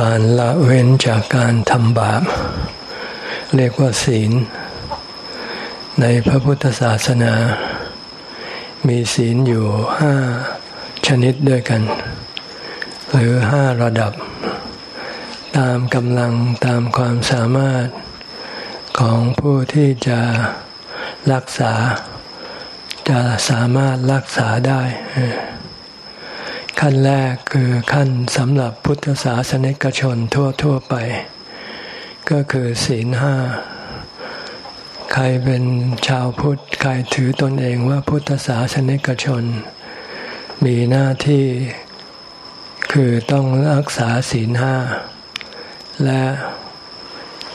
การละเว้นจากการทำบาป เรียกว่าศีล ในพระพุทธศาสนา มีศีลอยู่ห้าชนิดด้วยกัน หรือห้าระดับ ตามกำลังตามความสามารถของผู้ที่จะรักษา จะสามารถรักษาได้ ขั้นแรกคือขั้นสำหรับพุทธศาสนิกชนทั่ว ๆ ไป ก็คือศีลห้า ใครเป็นชาวพุทธ ใครถือตนเองว่าพุทธศาสนิกชน มีหน้าที่คือต้องรักษาศีลห้า และ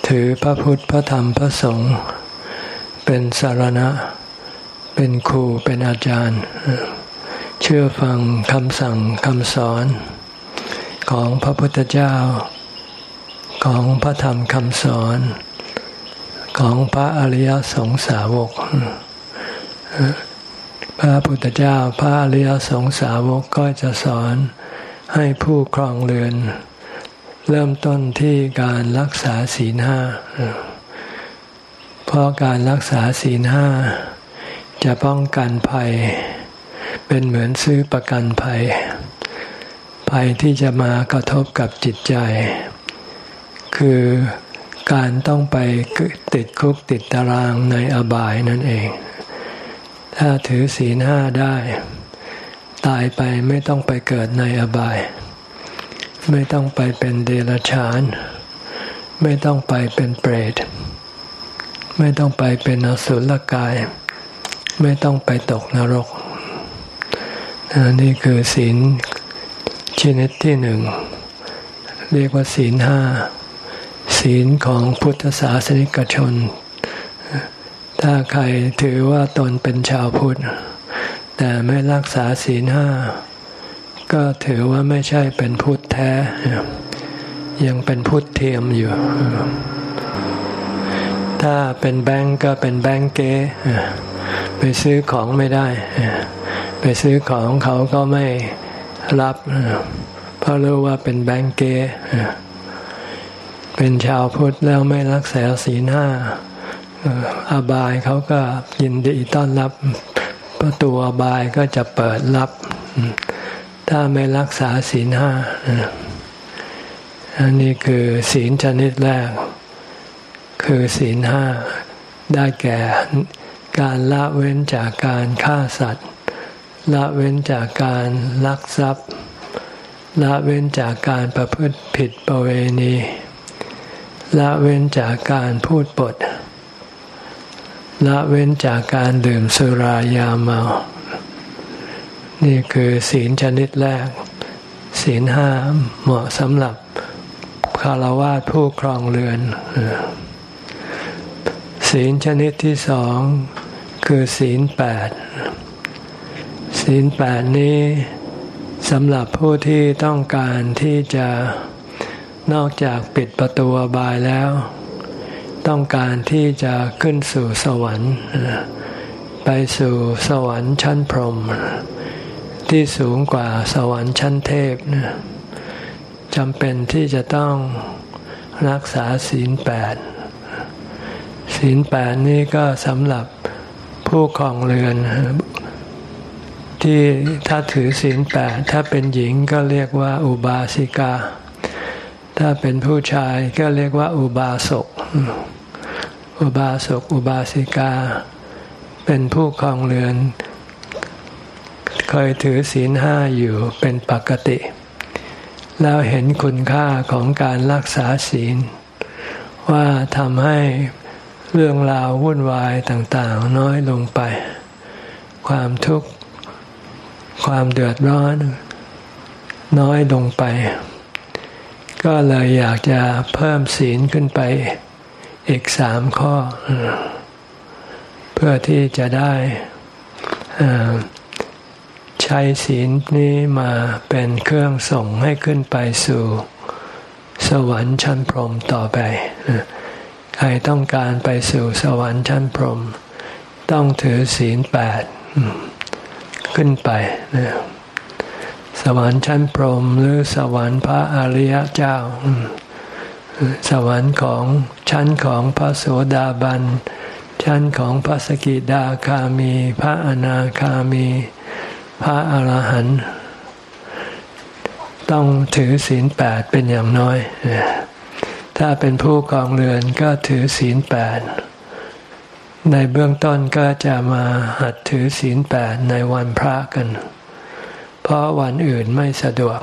ถือพระพุทธพระธรรมพระสงฆ์เป็นสารณะ เป็นครูเป็นอาจารย์เชื่อฟังคำสั่งคำสอน ของพระพุทธเจ้า ของพระธรรมคำสอน ของพระอริยสงสาวก พระพุทธเจ้าพระอริยสงสาวกก็จะสอนให้ผู้ครองเรือน เริ่มต้นที่การรักษาศีลห้าเพราะการรักษาศีลห้าจะป้องกันภัย เป็นเหมือนซื้อประกันภัย ภัยที่จะมากระทบกับจิตใจ คือการต้องไปติดคุกติดตารางในอบายนั่นเอง ถ้าถือศีลห้าได้ ตายไปไม่ต้องไปเกิดในอบาย ไม่ต้องไปเป็นเดรัจฉาน ไม่ต้องไปเป็นเปรต ไม่ต้องไปเป็นอสุรกาย ไม่ต้องไปตกนรก นี่คือศีลชนิดที่หนึ่ง เรียกว่าศีลห้าศีลของพุทธศาสนิกชน ถ้าใครถือว่าตนเป็นชาวพุทธ แต่ไม่รักษาศีลห้าก็ถือว่าไม่ใช่เป็นพุทธแท้ ยังเป็นพุทธเทียมอยู่ ถ้าเป็นแบงก์ก็เป็นแบงก์เก้ไปซื้อของไม่ได้ ไปซื้อของเขาก็ไม่รับเพราะรู้ว่าเป็นแบงก์เกเป็นชาวพุทธแล้วไม่รักษาศีลห้าอาบายเขาก็ยินดีต้อนรับ ประตูอบายก็จะเปิดรับ ถ้าไม่รักษาศีลห้าอันนี้คือศีลชนิดแรก คือศีลห้าได้แก่การละเว้นจากการฆ่าสัตว์ ละเว้นจากการลักทรัพย์ ละเว้นจากการประพฤติผิดประเวณี ละเว้นจากการพูดปด ละเว้นจากการดื่มสุรายาเมา นี่คือศีลชนิดแรก ศีลห้าเหมาะสำหรับคารวะผู้ครองเรือน ศีลชนิดที่สองคือศีลแปด ศีลแปดนี้สำหรับผู้ที่ต้องการที่จะนอกจากปิดประตูบายแล้ว ต้องการที่จะขึ้นสู่สวรรค์ ไปสู่สวรรค์ชั้นพรหมที่สูงกว่าสวรรค์ชั้นเทพจำเป็นที่จะต้องรักษาศีลแปดศีลแปดนี้ก็สำหรับผู้ครองเรือน ที่ถ้าถือศีลแปดถ้าเป็นหญิงก็เรียกว่าอุบาสิกา ถ้าเป็นผู้ชายก็เรียกว่าอุบาสก อุบาสก อุบาสิกา เป็นผู้ครองเรือน เคยถือศีลห้าอยู่เป็นปกติ แล้วเห็นคุณค่าของการรักษาศีล ว่าทำให้เรื่องราววุ่นวายต่างๆ น้อยลงไป ความทุกข์ ความเดือดร้อน น้อยลงไป ก็เลยอยากจะเพิ่มศีลขึ้นไปอีกสามข้อ เพื่อที่จะได้ใช้ศีลนี้มาเป็นเครื่องส่งให้ขึ้นไปสู่ สวรรค์ชั้นพรหมต่อไป ใครต้องการไปสู่สวรรค์ชั้นพรหมต้องถือศีลแปด ขึ้นไปนะสวรรค์ชั้นพรหมหรือสวรรค์พระอริยเจ้า สวรรค์ของชั้นของพระโสดาบัน ชั้นของพระสกิดาคามี พระอนาคามี พระอรหันต์ต้องถือศีลแปดเป็นอย่างน้อย ถ้าเป็นผู้กองเรือนก็ถือศีลแปด ในเบื้องต้นก็จะมาหัดถือศีลแปดในวันพระกัน เพราะวันอื่นไม่สะดวก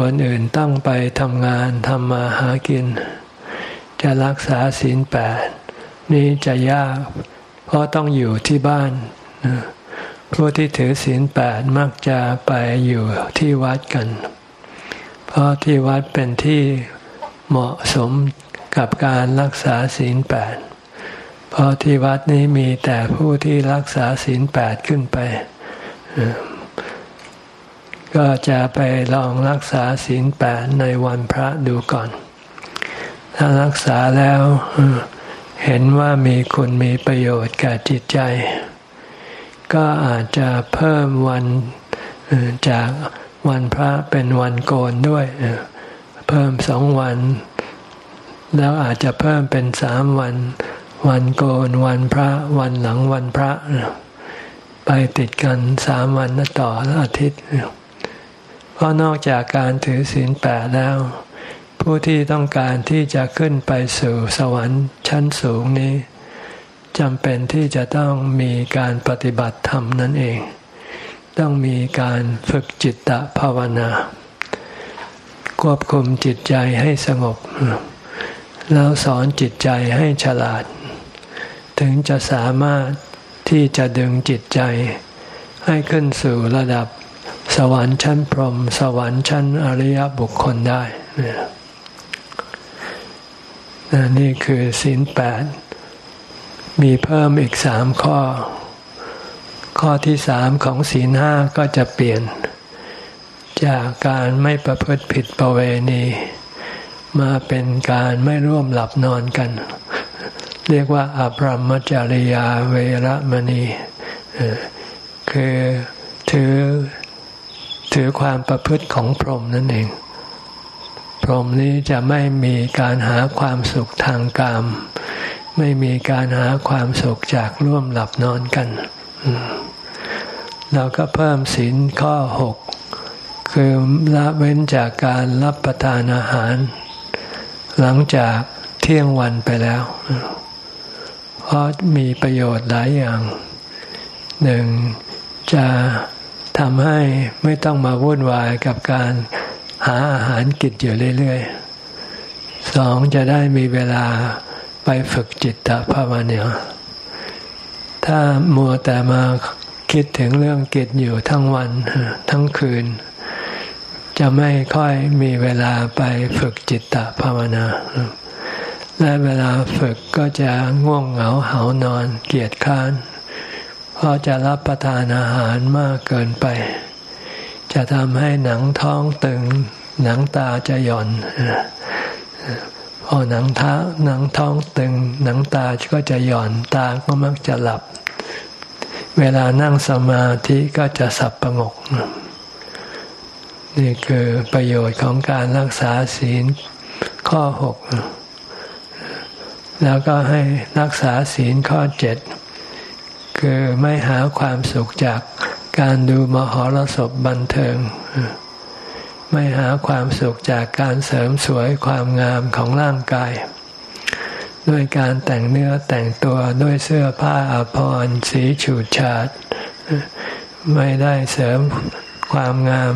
วันอื่นต้องไปทำงานทำมาหากิน จะรักษาศีลแปดนี้จะยาก เพราะต้องอยู่ที่บ้านผู้ที่ถือศีลแปดมักจะไปอยู่ที่วัดกัน เพราะที่วัดเป็นที่เหมาะสมกับการรักษาศีลแปด เพราะที่วัดนี้มีแต่ผู้ที่รักษาศีลแปดขึ้นไป ก็จะไปลองรักษาศีลแปดในวันพระดูก่อน ถ้ารักษาแล้วเห็นว่ามีคุณมีประโยชน์แก่จิตใจ ก็อาจจะเพิ่มวันจากวันพระเป็นวันโกนด้วย เพิ่มสองวัน แล้วอาจจะเพิ่มเป็นสามวัน วันโกนวันพระวันหลังวันพระ ไปติดกันสามวันต่ออาทิตย์เพราะนอกจากการถือศีลแปดแล้ว ผู้ที่ต้องการที่จะขึ้นไปสู่สวรรค์ชั้นสูงนี้จำเป็นที่จะต้องมีการปฏิบัติธรรมนั่นเอง ต้องมีการฝึกจิตตภาวนา ควบคุมจิตใจให้สงบ แล้วสอนจิตใจให้ฉลาด ถึงจะสามารถที่จะดึงจิตใจ ให้ขึ้นสู่ระดับสวรรค์ชั้นพรหมสวรรค์ชั้นอริยบุคคลได้นี่คือศีลแปดมีเพิ่มอีกสามข้อ ข้อที่สามของศีลห้าก็จะเปลี่ยน จากการไม่ประพฤติผิดประเวณี มาเป็นการไม่ร่วมหลับนอนกัน เรียกว่าอภรมจริยาเวรมณีคือถือถือความประพฤติของพรหมนั่นเอง พรหมนี้จะไม่มีการหาความสุขทางกามไม่มีการหาความสุขจากร่วมหลับนอนกันเราก็เพิ่มศีลข้อหกคือละเว้นจากการรับประทานอาหาร หลังจากเที่ยงวันไปแล้ว เพราะมีประโยชน์หลายอย่าง หนึ่งจะทำให้ไม่ต้องมาวุ่นวายกับการหาอาหารกินอยู่เรื่อยๆสองจะได้มีเวลาไปฝึกจิตตภาวนาถ้ามัวแต่มาคิดถึงเรื่องกิจอยู่ทั้งวันทั้งคืน จะไม่ค่อยมีเวลาไปฝึกจิตตภาวนา และเวลาฝึกก็จะง่วงเหงาเหานอนเกียจค้าน เพราะจะรับประทานอาหารมากเกินไป จะทำให้หนังท้องตึง หนังตาจะหย่อนพอหนังท้าหนังท้องตึง หนังตาก็จะหย่อนตาก็มักจะหลับ เวลานั่งสมาธิก็จะสับประงก นี่คือประโยชน์ของการรักษาศีลข้อหก แล้วก็ให้รักษาศีลข้อเจ็ดคือไม่หาความสุขจากการดูมหรสพบันเทิง ไม่หาความสุขจากการเสริมสวยความงามของร่างกาย ด้วยการแต่งเนื้อแต่งตัวด้วยเสื้อผ้าอภรรสีฉูดฉาด ไม่ได้เสริมความงาม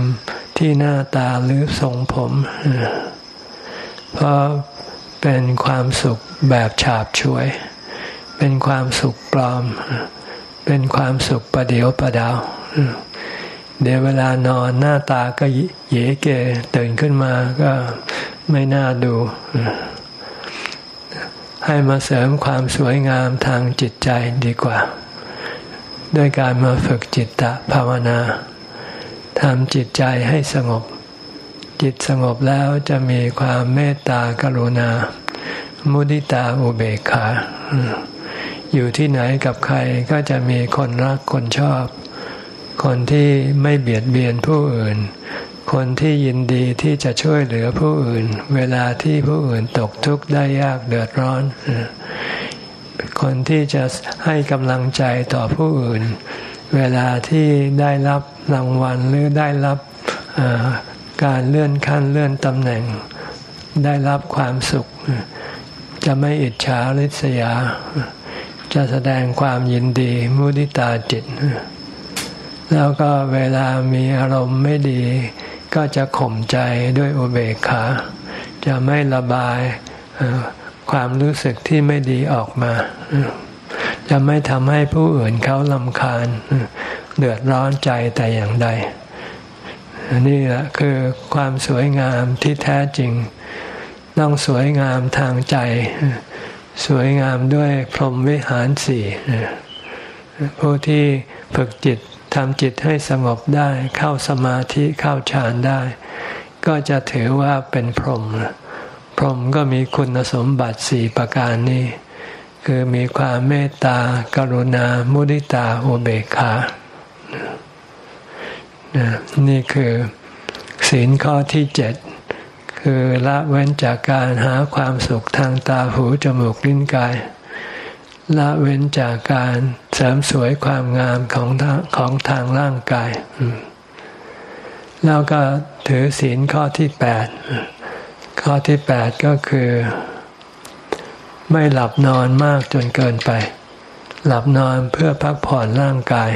ที่หน้าตาหรือทรงผม เพราะ เป็นความสุขแบบฉาบฉวย เป็นความสุขปลอม เป็นความสุขประเดียวประดาว เดี๋ยวเวลานอนหน้าตาก็เยเกตื่นขึ้นมาก็ไม่น่าดู ให้มาเสริมความสวยงามทางจิตใจดีกว่า ด้วยการมาฝึกจิตตภาวนาทำจิตใจให้สงบ จิตสงบแล้วจะมีความเมตตากรุณา มุดิตาอุเบกขา อยู่ที่ไหนกับใครก็จะมีคนรักคนชอบ คนที่ไม่เบียดเบียนผู้อื่น คนที่ยินดีที่จะช่วยเหลือผู้อื่น เวลาที่ผู้อื่นตกทุกข์ได้ยากเดือดร้อน คนที่จะให้กำลังใจต่อผู้อื่น เวลาที่ได้รับรางวัลหรือได้รับ การเลื่อนขั้นเลื่อนตำแหน่ง ได้รับความสุข จะไม่อิจฉาริษยา จะแสดงความยินดีมุติตาจิต แล้วก็เวลามีอารมณ์ไม่ดี ก็จะข่มใจด้วยอุเบกขา จะไม่ระบายความรู้สึกที่ไม่ดีออกมา จะไม่ทำให้ผู้อื่นเขาลำคาญเดือดร้อนใจแต่อย่างใด อันี่แหละคือความสวยงามที่แท้จริง ต้องสวยงามทางใจ สวยงามด้วยพรหมวิหารสี่ผู้ที่ฝึกจิตทำจิตให้สงบได้เข้าสมาธิเข้าฌานได้ ก็จะถือว่าเป็นพรหมพรหมก็มีคุณสมบัติสี่ประการนี้ คือมีความเมตตากรุณา มุดิตาอุเบกขา นี่คือศีลข้อที่เจ็ดคือละเว้นจากการหาความสุขทางตาหูจมูกลิ้นกาย ละเว้นจากการเสริมสวยความงามของของทางร่างกาย แล้วก็ถือศีลข้อที่แปดข้อที่แปดก็คือ ไม่หลับนอนมากจนเกินไป หลับนอนเพื่อพักผ่อนร่างกาย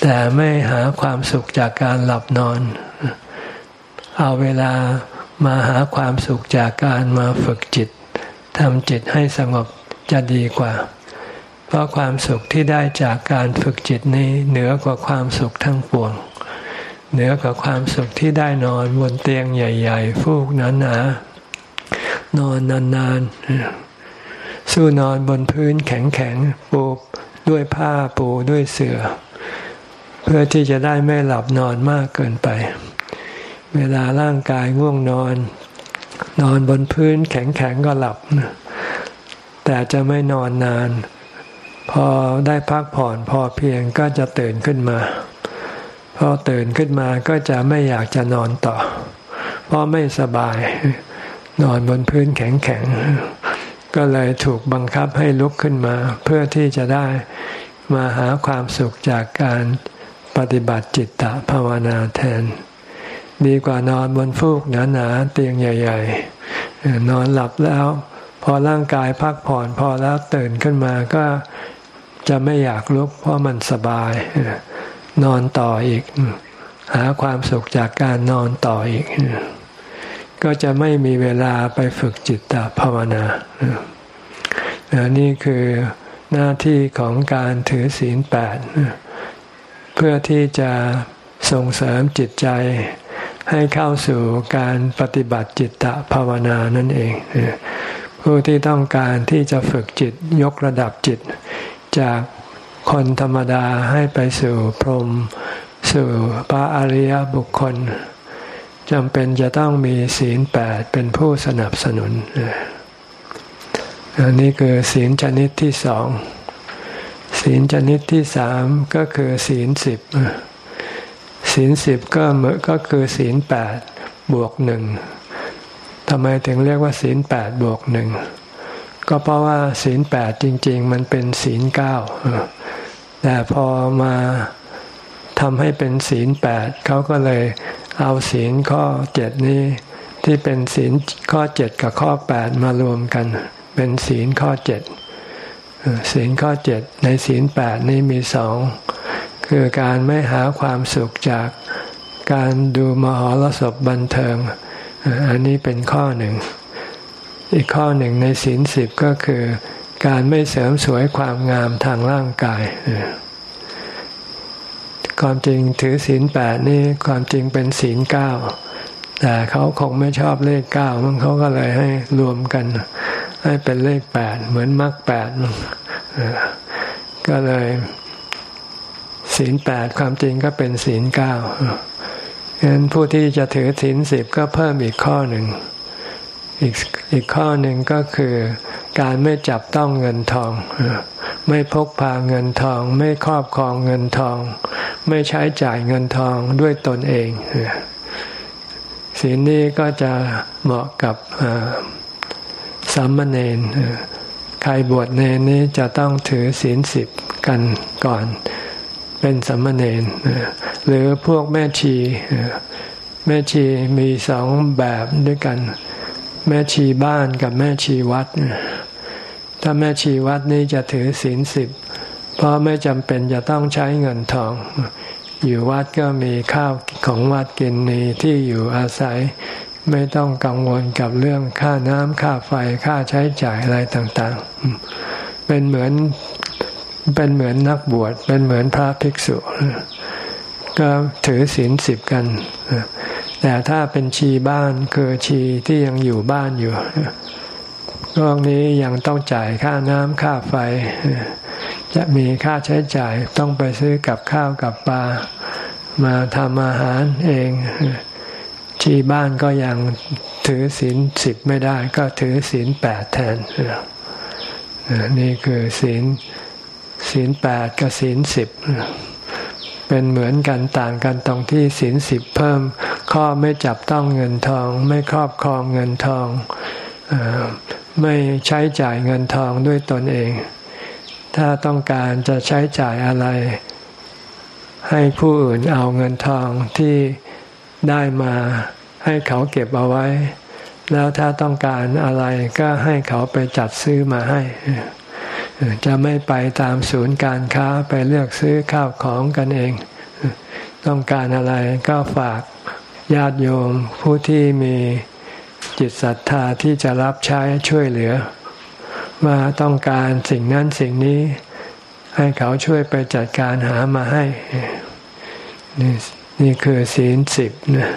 แต่ไม่หาความสุขจากการหลับนอน เอาเวลามาหาความสุขจากการมาฝึกจิตทำจิตให้สงบจะดีกว่า เพราะความสุขที่ได้จากการฝึกจิตนี้เหนือกว่าความสุขทั้งปวง เหนือกว่าความสุขที่ได้นอนบนเตียงใหญ่ ๆ ฟูกหนาๆนอนนานๆ สู้นอนบนพื้นแข็งๆปูด้วยผ้าปูด้วยเสื่อ เพื่อที่จะได้ไม่หลับนอนมากเกินไป เวลาร่างกายง่วงนอน นอนบนพื้นแข็งๆก็หลับ แต่จะไม่นอนนาน พอได้พักผ่อนพอเพียงก็จะตื่นขึ้นมา พอตื่นขึ้นมาก็จะไม่อยากจะนอนต่อ เพราะไม่สบาย นอนบนพื้นแข็งๆ ก็เลยถูกบังคับให้ลุกขึ้นมา เพื่อที่จะได้มาหาความสุขจากการ ปฏิบัติจิตตภาวนาแทน ดีกว่านอนบนฟูกหนาๆเตียงใหญ่ ๆ นอนหลับแล้ว พอร่างกายพักผ่อนพอแล้วตื่นขึ้นมาก็จะไม่อยากลุกเพราะมันสบาย นอนต่ออีก หาความสุขจากการนอนต่ออีก ก็จะไม่มีเวลาไปฝึกจิตตภาวนา นี่คือหน้าที่ของการถือศีลแปด พื่อที่จะส่งเสริมจิตใจ ให้เข้าสู่การปฏิบัติจิตตภาวนานั่นเอง ผู้ที่ต้องการที่จะฝึกจิตยกระดับจิต จากคนธรรมดาให้ไปสู่พรหมสู่พระอริยบุคคลจำเป็นจะต้องมีศีลแปดเป็นผู้สนับสนุน อันนี้คือศีลชนิดที่สอง ศีลชนิดที่สามก็คือศีลสิบศีลสิบก็เหมือก็คือศีลแปดบวกหนึ่งทำไมถึงเรียกว่าศีลแปดบวกหนึ่งก็เพราะว่าศีลแปดจริง ๆ มันเป็นศีลเก้าแต่พอมาทำให้เป็นศีลแปดเขาก็เลยเอาศีลข้อเจ็ดนี้ที่เป็นศีลข้อเจ็ดกับข้อแปดมารวมกัน เป็นศีลข้อเจ็ด ศีลข้อเจ็ดในศีลแปดนี้มีสองคือการไม่หาความสุขจากการดูมหรสพบันเทิง อันนี้เป็นข้อหนึ่ง อีกข้อหนึ่งในศีลสิบก็คือการไม่เสริมสวยความงามทางร่างกายความจริงถือศีลแปดนี่ความจริงเป็นศีลเก้าแต่เขาคงไม่ชอบเลขเก้ามันเขาก็เลยให้รวมกัน ให้เป็นเลขแปดเหมือนมรรคแปดก็เลยศีลแปดความจริงก็เป็นศีลเก้าฉะนั้นผู้ที่จะถือศีลสิบก็เพิ่มอีกข้อหนึ่ง อีกอีกข้อหนึ่งก็คือการไม่จับต้องเงินทอง ไม่พกพาเงินทอง ไม่ครอบครองเงินทอง ไม่ใช้จ่ายเงินทองด้วยตนเองศีลนี้ก็จะเหมาะกับ สามเณรใครบวชเนรนี้จะต้องถือศีลสิบกันก่อน เป็นสามเณรหรือพวกแม่ชีแม่ชีมีสองแบบด้วยกัน แม่ชีบ้านกับแม่ชีวัด ถ้าแม่ชีวัดนี้จะถือศีลสิบเพราะไม่จำเป็นจะต้องใช้เงินทอง อยู่วัดก็มีข้าวของวัดกินมีที่อยู่อาศัย ไม่ต้องกังวลกับเรื่องค่าน้ำค่าไฟค่าใช้จ่ายอะไรต่างๆ เป็นเหมือนเป็นเหมือนนักบวชเป็นเหมือนพระภิกษุ ก็ถือศีลสิบกัน แต่ถ้าเป็นชีบ้านคือชีที่ยังอยู่บ้านอยู่พวกนี้ยังต้องจ่ายค่าน้ำค่าไฟ จะมีค่าใช้จ่ายต้องไปซื้อกับข้าวกับปลามาทำอาหารเอง ชีบ้านก็ยังถือศีลสิบไม่ได้ ก็ถือศีลแปดแทนนี่คือศีลศีลแปดกับศีลสิบเป็นเหมือนกันต่างกันตรงที่ศีลสิบเพิ่ม ข้อไม่จับต้องเงินทอง ไม่ครอบครองเงินทองไม่ใช้จ่ายเงินทองด้วยตนเอง ถ้าต้องการจะใช้จ่ายอะไร ให้ผู้อื่นเอาเงินทองที่ ได้มาให้เขาเก็บเอาไว้ แล้วถ้าต้องการอะไรก็ให้เขาไปจัดซื้อมาให้ จะไม่ไปตามศูนย์การค้าไปเลือกซื้อข้าวของกันเอง ต้องการอะไรก็ฝากญาติโยมผู้ที่มีจิตศรัทธาที่จะรับใช้ช่วยเหลือมาต้องการสิ่งนั้นสิ่งนี้ให้เขาช่วยไปจัดการหามาให้นี่ นี่คือศีลสิบนะ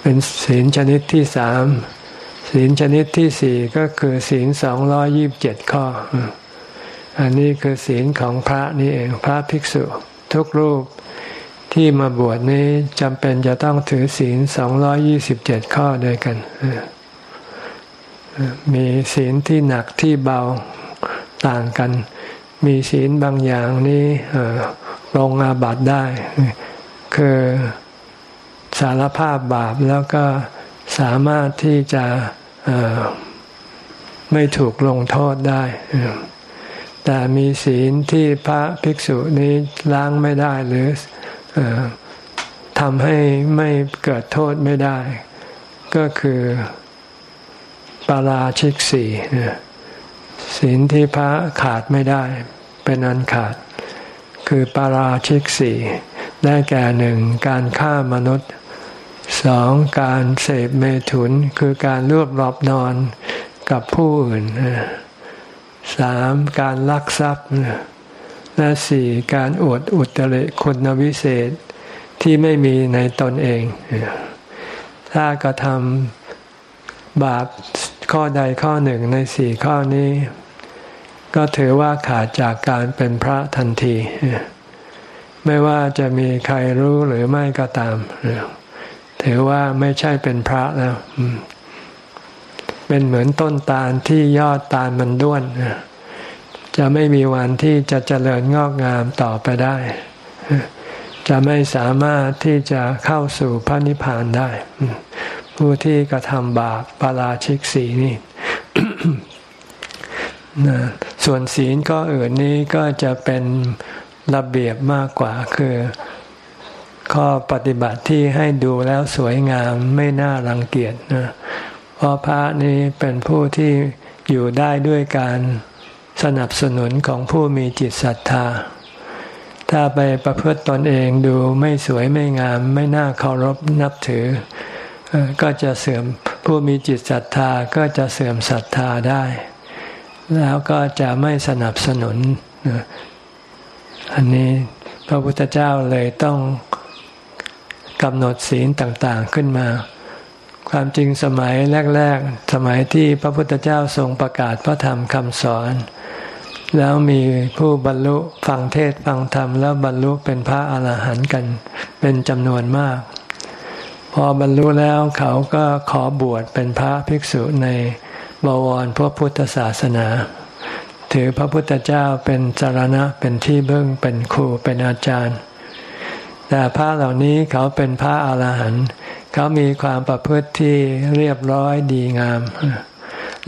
เป็นศีลชนิดที่สามศีลชนิดที่สี่ก็คือศีลสองร้อยิบเจ็ดข้อ อันนี้คือศีลของพระนี่เองพระภิกษุ ทุกรูปที่มาบวชนี้จำเป็นจะต้องถือศีลสองร้อยี่สิบเจ็ดข้อด้วยกัน มีศีลที่หนักที่เบาต่างกัน มีศีลบางอย่างนี้ ลงอาบัติได้ คือสารภาพบาปแล้วก็สามารถที่จะไม่ถูกลงโทษได้ แต่มีศีลที่พระภิกษุนี้ล้างไม่ได้หรือทำให้ไม่เกิดโทษไม่ได้ ก็คือปาราชิกสี่ศีลที่พระขาดไม่ได้ เป็นอันขาด คือปาราชิกสี่ได้แก่หนึ่งการฆ่ามนุษย์สองการเสพเมถุน คือการรวบรอบนอนกับผู้อื่นสามการลักทรัพย์และสี่การอวดอุตริคุณวิเศษที่ไม่มีในตนเอง ถ้ากระทำบาปข้อใดข้อหนึ่งในสี่ข้อนี้ ก็ถือว่าขาดจากการเป็นพระทันที ไม่ว่าจะมีใครรู้หรือไม่ก็ตาม ถือว่าไม่ใช่เป็นพระแล้วเป็นเหมือนต้นตาลที่ยอดตาลมันด้วนจะไม่มีวันที่จะเจริญงอกงามต่อไปได้ จะไม่สามารถที่จะเข้าสู่พระนิพพานได้ ผู้ที่กระทำบาปปาราชิกสีนี่ ส่วนศีลก็อื่นนี้ก็จะเป็นระเบียบมากกว่าคือข้อปฏิบัติที่ให้ดูแล้วสวยงามไม่น่ารังเกียจนะเพราะพระนี้เป็นผู้ที่อยู่ได้ด้วยการสนับสนุนของผู้มีจิตศรัทธา ถ้าไปประพฤติตนเองดูไม่สวยไม่งาม ไม่น่าเคารพนับถือ ก็จะเสื่อมผู้มีจิตศรัทธาก็จะเสื่อมศรัทธาได้ แล้วก็จะไม่สนับสนุน อันนี้พระพุทธเจ้าเลยต้องกำหนดศีลต่างๆขึ้นมา ความจริงสมัยแรก ๆ สมัยที่พระพุทธเจ้าทรงประกาศพระธรรมคำสอน แล้วมีผู้บรรลุฟังเทศฟังธรรม แล้วบรรลุเป็นพระอาหารหันต์กันเป็นจำนวนมาก พอบรรลุแล้วเขาก็ขอบวชเป็นพระภิกษุใน บวรพระพุทธศาสนา ถือพระพุทธเจ้าเป็นสารณะเป็นที่เบื้องเป็นครูเป็นอาจารย์ แต่พระเหล่านี้เขาเป็นพระอาหารหันต์เขามีความประพฤติที่เรียบร้อยดีงาม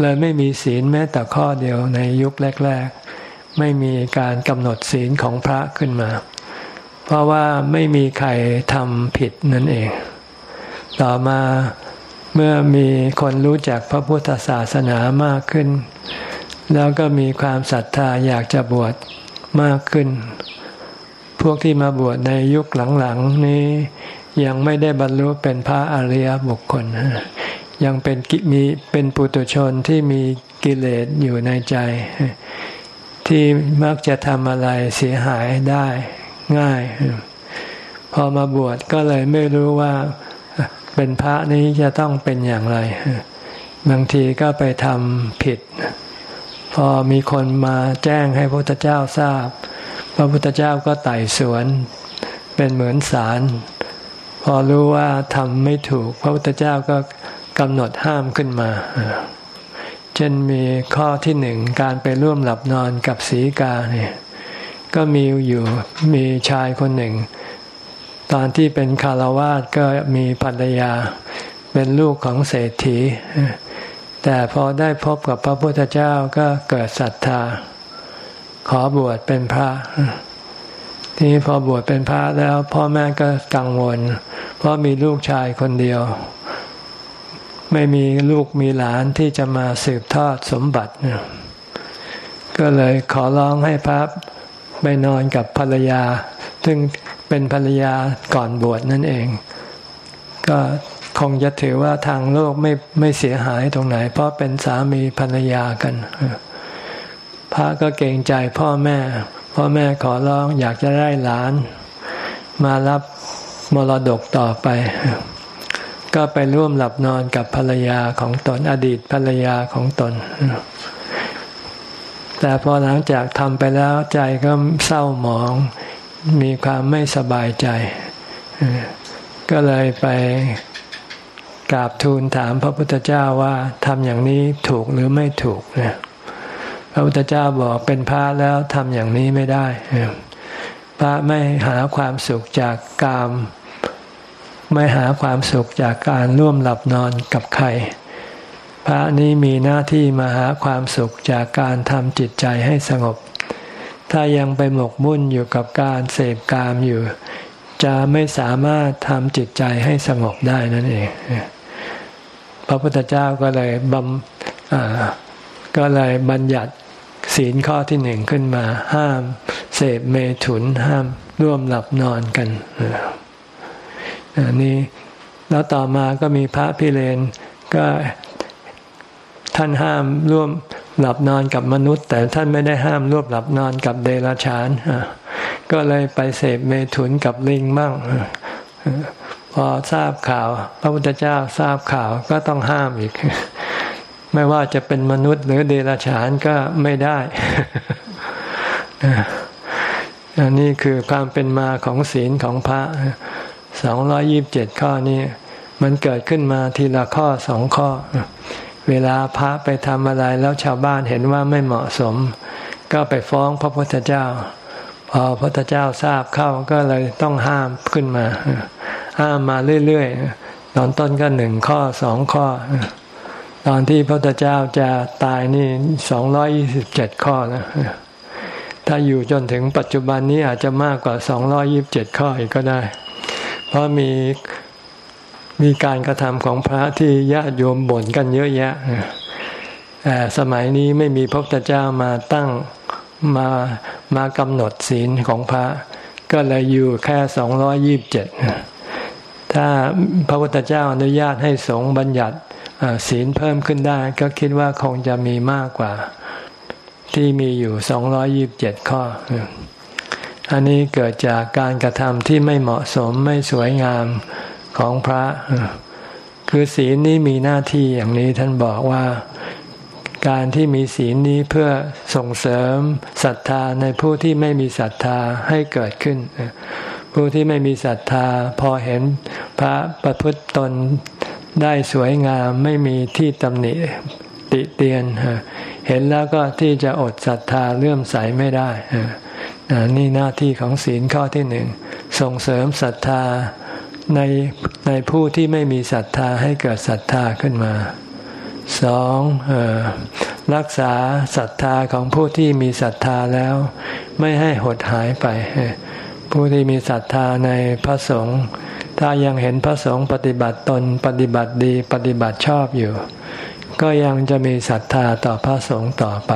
เลยไม่มีศีลแม้แต่ข้อเดียวในยุคแรก ๆ ไม่มีการกำหนดศีลของพระขึ้นมา เพราะว่าไม่มีใครทำผิดนั่นเอง ต่อมา เมื่อมีคนรู้จักพระพุทธศาสนามากขึ้น แล้วก็มีความศรัทธาอยากจะบวชมากขึ้น พวกที่มาบวชในยุคหลังๆนี้ยังไม่ได้บรรลุเป็นพระอริยบุคคล ยังเป็นมีเป็นปุตุชนที่มีกิเลสอยู่ในใจ ที่มักจะทำอะไรเสียหายได้ง่าย พอมาบวชก็เลยไม่รู้ว่า เป็นพระนี้จะต้องเป็นอย่างไร บางทีก็ไปทำผิด พอมีคนมาแจ้งให้พระพุทธเจ้าทราบ พระพุทธเจ้าก็ไต่สวน เป็นเหมือนศาลพอรู้ว่าทำไม่ถูก พระพุทธเจ้าก็กำหนดห้ามขึ้นมา เช่นมีข้อที่หนึ่งการไปร่วมหลับนอนกับศีกาเนี่ยก็มีอยู่มีชายคนหนึ่ง ตอนที่เป็นคารวาสก็มีภรรยา เป็นลูกของเศรษฐี แต่พอได้พบกับพระพุทธเจ้าก็เกิดศรัทธา ขอบวชเป็นพระ ทีนี้พอบวชเป็นพระแล้วพ่อแม่ก็กังวล เพราะมีลูกชายคนเดียว ไม่มีลูกมีหลานที่จะมาสืบทอดสมบัติ ก็เลยขอร้องให้พระไปนอนกับภรรยา ซึ่ง เป็นภรรยาก่อนบวชนั่นเอง ก็คงจะถือว่าทางโลกไม่ไม่เสียหายตรงไหน เพราะเป็นสามีภรรยากัน พระก็เกรงใจพ่อแม่ พ่อแม่ขอร้องอยากจะได้หลาน มารับมรดกต่อไป ก็ไปร่วมหลับนอนกับภรรยาของตนอดีตภรรยาของตน แต่พอหลังจากทำไปแล้วใจก็เศร้าหมอง มีความไม่สบายใจ ก็เลยไปกราบทูลถามพระพุทธเจ้าว่าทำอย่างนี้ถูกหรือไม่ถูกพระพุทธเจ้าบอกเป็นพระแล้วทำอย่างนี้ไม่ได้ พระไม่หาความสุขจากกาม ไม่หาความสุขจากการร่วมหลับนอนกับใคร พระนี้มีหน้าที่มาหาความสุขจากการทำจิตใจให้สงบ ถ้ายังไปหมกมุ่นอยู่กับการเสพกามอยู่ จะไม่สามารถทำจิตใจให้สงบได้นั่นเอง พระพุทธเจ้าก็เลยบำก็เลยบัญญัติศีลข้อที่หนึ่งขึ้นมา ห้ามเสพเมถุนห้ามร่วมหลับนอนกันนี่แล้วต่อมาก็มีพระพิเรนก็ท่านห้ามร่วม หลับนอนกับมนุษย์ แต่ท่านไม่ได้ห้ามร่วมหลับนอนกับเดรัจฉานก็เลยไปเสพเมถุนกับลิงบ้างพอทราบข่าว พระพุทธเจ้าทราบข่าวก็ต้องห้ามอีก ไม่ว่าจะเป็นมนุษย์หรือเดรัจฉานก็ไม่ได้อันนี้คือความเป็นมาของศีลของพระสองร้อยิบเจ็ดข้อนี้ มันเกิดขึ้นมาทีละข้อสองข้อ เวลาพระไปทำอะไรแล้วชาวบ้านเห็นว่าไม่เหมาะสม ก็ไปฟ้องพระพุทธเจ้า พอพระพุทธเจ้าทราบเข้าก็เลยต้องห้ามขึ้นมา ห้ามมาเรื่อยๆ ตอนต้นก็หนึ่งข้อสองข้อ ตอนที่พระพุทธเจ้าจะตายนี่สองร้อยยี่สิบเจ็ดข้อนะถ้าอยู่จนถึงปัจจุบันนี้อาจจะมากกว่าสองร้อยิบเจ็ดข้ออีกก็ได้ เพราะมี มีการกระทำของพระที่ญาติโยมบ่นกันเยอะแยะแต่สมัยนี้ไม่มีพระพุทธเจ้ามาตั้งมามากำหนดศีลของพระ ก็เลยอยู่แค่สองร้อยิบเจ็ดถ้าพระพุทธเจ้าอนุญาตให้สงฆ์บัญญัติศีลเพิ่มขึ้นได้ ก็คิดว่าคงจะมีมากกว่า ที่มีอยู่สองร้อยิบเจ็ดข้อ อันนี้เกิดจากการกระทำที่ไม่เหมาะสมไม่สวยงาม ของพระ คือศีลนี้มีหน้าที่อย่างนี้ท่านบอกว่าการที่มีศีลนี้เพื่อส่งเสริมศรัทธาในผู้ที่ไม่มีศรัทธาให้เกิดขึ้น ผู้ที่ไม่มีศรัทธา พอเห็นพระประพฤติตนได้สวยงามไม่มีที่ตำหนิติเตียน เห็นแล้วก็ที่จะอดศรัทธาเลื่อมใสไม่ได้ นี่หน้าที่ของศีลข้อที่หนึ่ง ส่งเสริมศรัทธา ในในผู้ที่ไม่มีศรัทธาให้เกิดศรัทธาขึ้นมาสองรักษาศรัทธาของผู้ที่มีศรัทธาแล้ว ไม่ให้หดหายไป ผู้ที่มีศรัทธาในพระสงฆ์ถ้ายังเห็นพระสงฆ์ปฏิบัติตนปฏิบัติดีปฏิบัติชอบอยู่ ก็ยังจะมีศรัทธาต่อพระสงฆ์ต่อไป